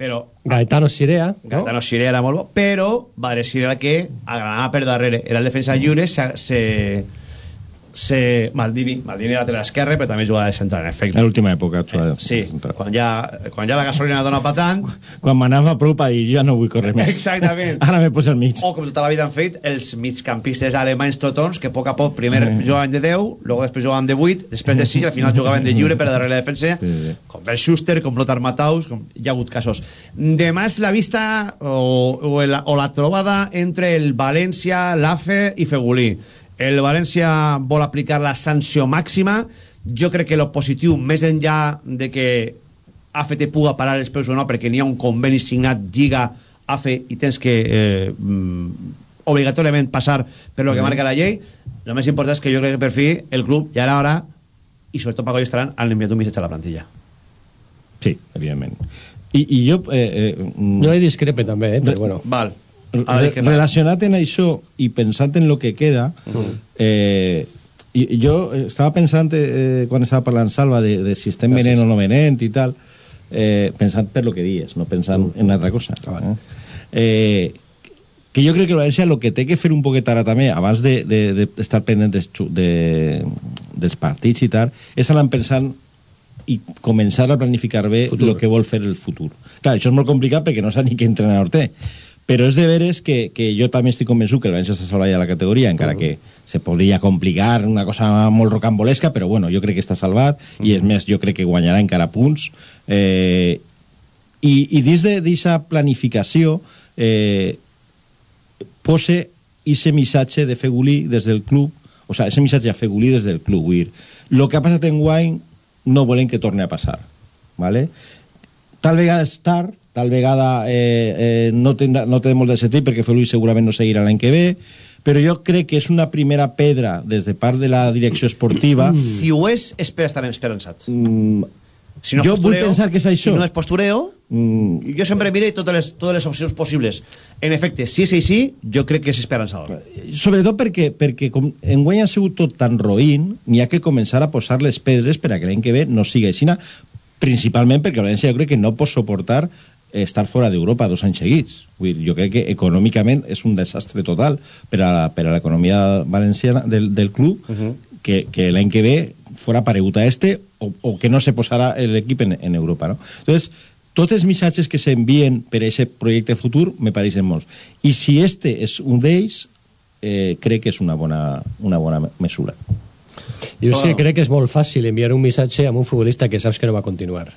però Gaetano Sirea. No? Gaetano Xire era molt bo, però vale, sí era que agranava per darrere. Era el defensa lliure, se, se, se... Maldini, Maldini lateral esquerre, però també jugava de central, en efecte. En l'última època, eh, Sí, quan ja, quan ja la gasolina dona pa tant... Quan m'anava a prop i jo ja no vull córrer més. Exactament. Ara me poso al mig. O com tota la vida han fet els migcampistes alemanys totons que a poc a poc primer Mm. jugaven de 10, luego després jugaven de 8, després de 6 i al final jugaven de lliure per a darrere la defensa, Sí, sí. com Bert Schuster, com Lothar Matthaus, com... hi ha hagut casos. Demà és la vista o, o, el, o la trobada entre el València, l'AFE i Fegulí. El València vol aplicar la sanció màxima. Jo crec que lo positiu, més enllà de que AFE te puga parar els peus o no, perquè n'hi ha un conveni signat Lliga AFE i tens que eh, mm, obligatoriament passar per lo que marca la llei, el més important és que jo crec que per fi el club ja era hora i sobretot Paco i Estaran han enviat un missatge a la plantilla. Sí, evidentment. I, i jo... Eh, eh, Jo hi discrepe també, eh, però bueno. Val. Re relacionat en això i pensant en lo que queda eh, i, jo estava pensant eh, quan estava parlant Salva de, de si estem Gràcies. venent o no venent i tal eh, pensant per lo que dies no pensant en altra cosa eh? Eh, que jo crec que el València el que té que fer un poquet ara també abans d'estar de, de, d'estar pendent des, de, dels partits i tal és anar pensant i començar a planificar bé el que vol fer el futur. Clar, això és molt complicat perquè no sap ni què entrenador té, però és de veres que, que jo també estic convençut que el València està salvat ja la categoria, encara que se podria complicar una cosa molt rocambolesca, però bueno, jo crec que està salvat, i és més, jo crec que guanyarà encara punts. Eh, i, I dins d'aquesta planificació eh, pose ese missatge de Fegulí des del club, o sea, ese missatge a Fegulí des del club, vull dir, lo que ha passat en Wine no volem que torni a passar, ¿vale? Tal vegada és tard, tal vegada eh, eh, no, tindrà, no té molt de sentit perquè Fegulí segurament no seguirà l'any que ve, però jo crec que és una primera pedra des de part de la direcció esportiva. Si ho és, és per estar esperançat. Mm, Si no jo vull postureo, pensar que és això. Si no és postureo, Mm, jo sempre mire totes les, totes les opcions possibles. En efecte, si és així, jo crec que és esperançador. sobretot perquè, perquè com enguany ha sigut tot tan roïn, n'hi ha que començar a posar les pedres per a que l'any que ve no sigui així, principalment perquè València jo crec que no pot suportar estar fora d'Europa dos anys seguits. Vull dir, jo crec que econòmicament és un desastre total per a, per a l'economia valenciana del, del club uh -huh. que, que l'any que ve fora paregut a este o, o que no se posarà l'equip en, en Europa. No? Entonces, tots els missatges que s'envien per a aquest projecte futur me pareixen molts. I si este és un d'ells, eh, crec que és una bona, una bona mesura. Jo és que crec que és molt fàcil enviar un missatge a un futbolista que saps que no va continuar.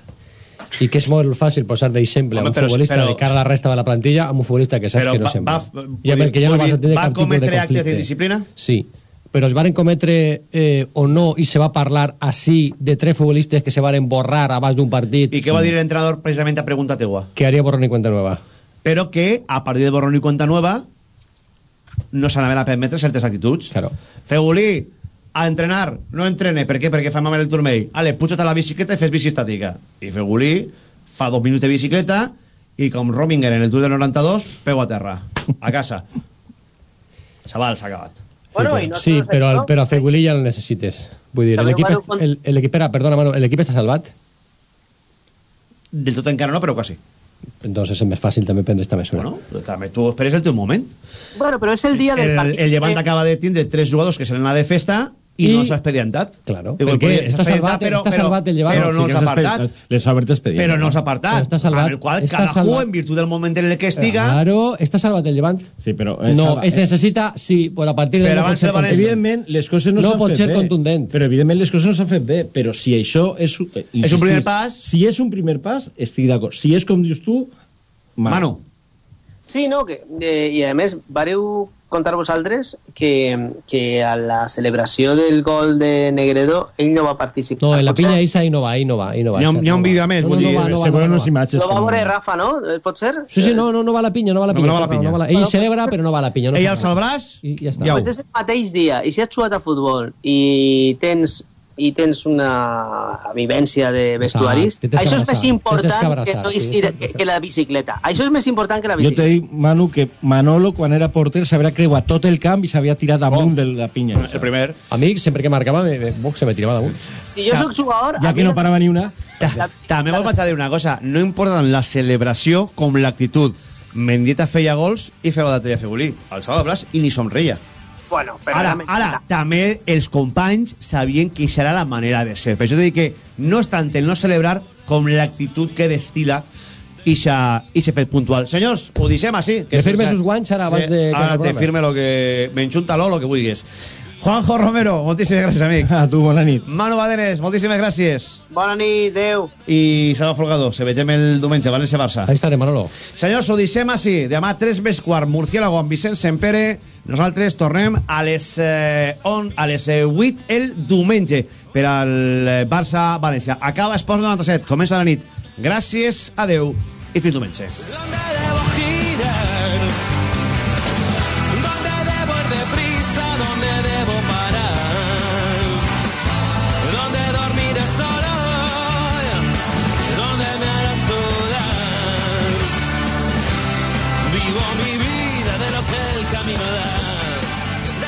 I que és molt fàcil posar d'exemple un futbolista però- de cara a la resta de la plantilla amb un futbolista que saps que no va- sembra. va- ja perquè ja no vas a va cap tipus de cometre actes conflicte. d'indisciplina? Sí, però es van cometre eh, o no i se va parlar així de tres futbolistes que se van borrar abans d'un partit I què va dir l'entrenador precisament a pregunta teua? que haria borrón y cuenta nueva. Però que, a partir de borrón i cuenta nueva, no s'anaven a permetre certes actituds. Claro. Fegulí, a entrenar, no entrene. Per què? Perquè fa mal el turmell. Ale, puja't a la bicicleta i fes bici estàtica. I Fegulí fa dos minuts de bicicleta i com Rominger en el Tour del 92, pego a terra. A casa. Xaval, s'ha acabat. Bueno, i no sí, però, això, però a Fegulí ja el necessites. Vull dir, l'equip el, el equip, era, perdona, Manu, l'equip està salvat? Del tot encara no, però quasi. Entonces és més fàcil també prendre esta mesura. Bueno, també tu esperes el teu moment. Bueno, però és el dia del El, partit. el Llevant acaba de tindre tres jugadors que se n'han anat de festa i, I- no s'ha expedientat. Claro, perquè està salvat- expedientat, està salvat el Llevant. Però no s'ha apartat. Les ha obert expedient. Però no s'ha apartat. Però està salvat. Amb el qual Està cadascú, salvat. en virtut del moment en el que estiga... Claro, està salvat el Llevant. Sí, però... No, Salva, es eh, necessita, sí, però a partir de... Però no pot abans ser el València-. Evidentment, les coses no, No s'han pot fet ser bé. contundent. Però, evidentment, les coses no s'han fet bé. Però si això és... eh, És un primer pas. Si és un primer pas, estic d'acord. Si és com dius tu... mal. Manu, Sí, no, que, eh, i a més vareu contar vosaltres que, que a la celebració del gol de Negredo ell no va participar. No, en la pinya esa ahí no va, ahí no va, no va. N'hi ha ha un no vídeo va. a més, No, vull no, no dir, va, no se va, veuen no unes va. imatges... Lo va veure Rafa, no? Eh, Pot ser? Sí, sí, no, no, no va a la pinya, no va a la No, pinya. no va a la pinya. No, va a la... Ell celebra, però no va a la pinya. No ell alça el braç I ja està. Pues és el mateix dia, i si has jugat a futbol i tens i tens una vivència de vestuaris, que això és més que important que, abraçar, no sí, sí, que, que la bicicleta. Això és més important que la Jo bicicleta. te dic, Manu, que Manolo, quan era porter, s'havia creuat tot el camp i s'havia tirat damunt de la pinya. El primer. A mi, sempre que marcava, me, me, bo, se me tirava damunt. Si jo sóc jugador... Ja que no parava ni una... També vaig a dir una cosa. No importa la celebració com l'actitud. Mendieta feia gols i feia la de Fegulí. Alçava el braç i ni somreia. Bueno, però Ara, era ara, també els companys sabien que era la manera de ser. Per això t'he dit que no és tant el no celebrar com l'actitud que destila ixa, ixe fet puntual. Senyors, ho deixem així. Me firme sus guanys ara abans de que Ara te firme lo que... M'enxunta-lo, lo que vulguis. Juanjo Romero, moltíssimes gràcies, amic. A tu, bona nit. Manu Badenes, moltíssimes gràcies. Bona nit, adeu. I Salva Folgado, se vegem el diumenge, València-Barça. Ahí estaré, Manolo. Senyors, ho deixem així. Demà 3 més quart, Murciélago amb Vicent Sempere. Nosaltres tornem a les, eh, on, a les eh, 8 el diumenge per al eh, Barça-València. Acaba Esports 97, comença la nit. Gràcies, adeu i fins diumenge.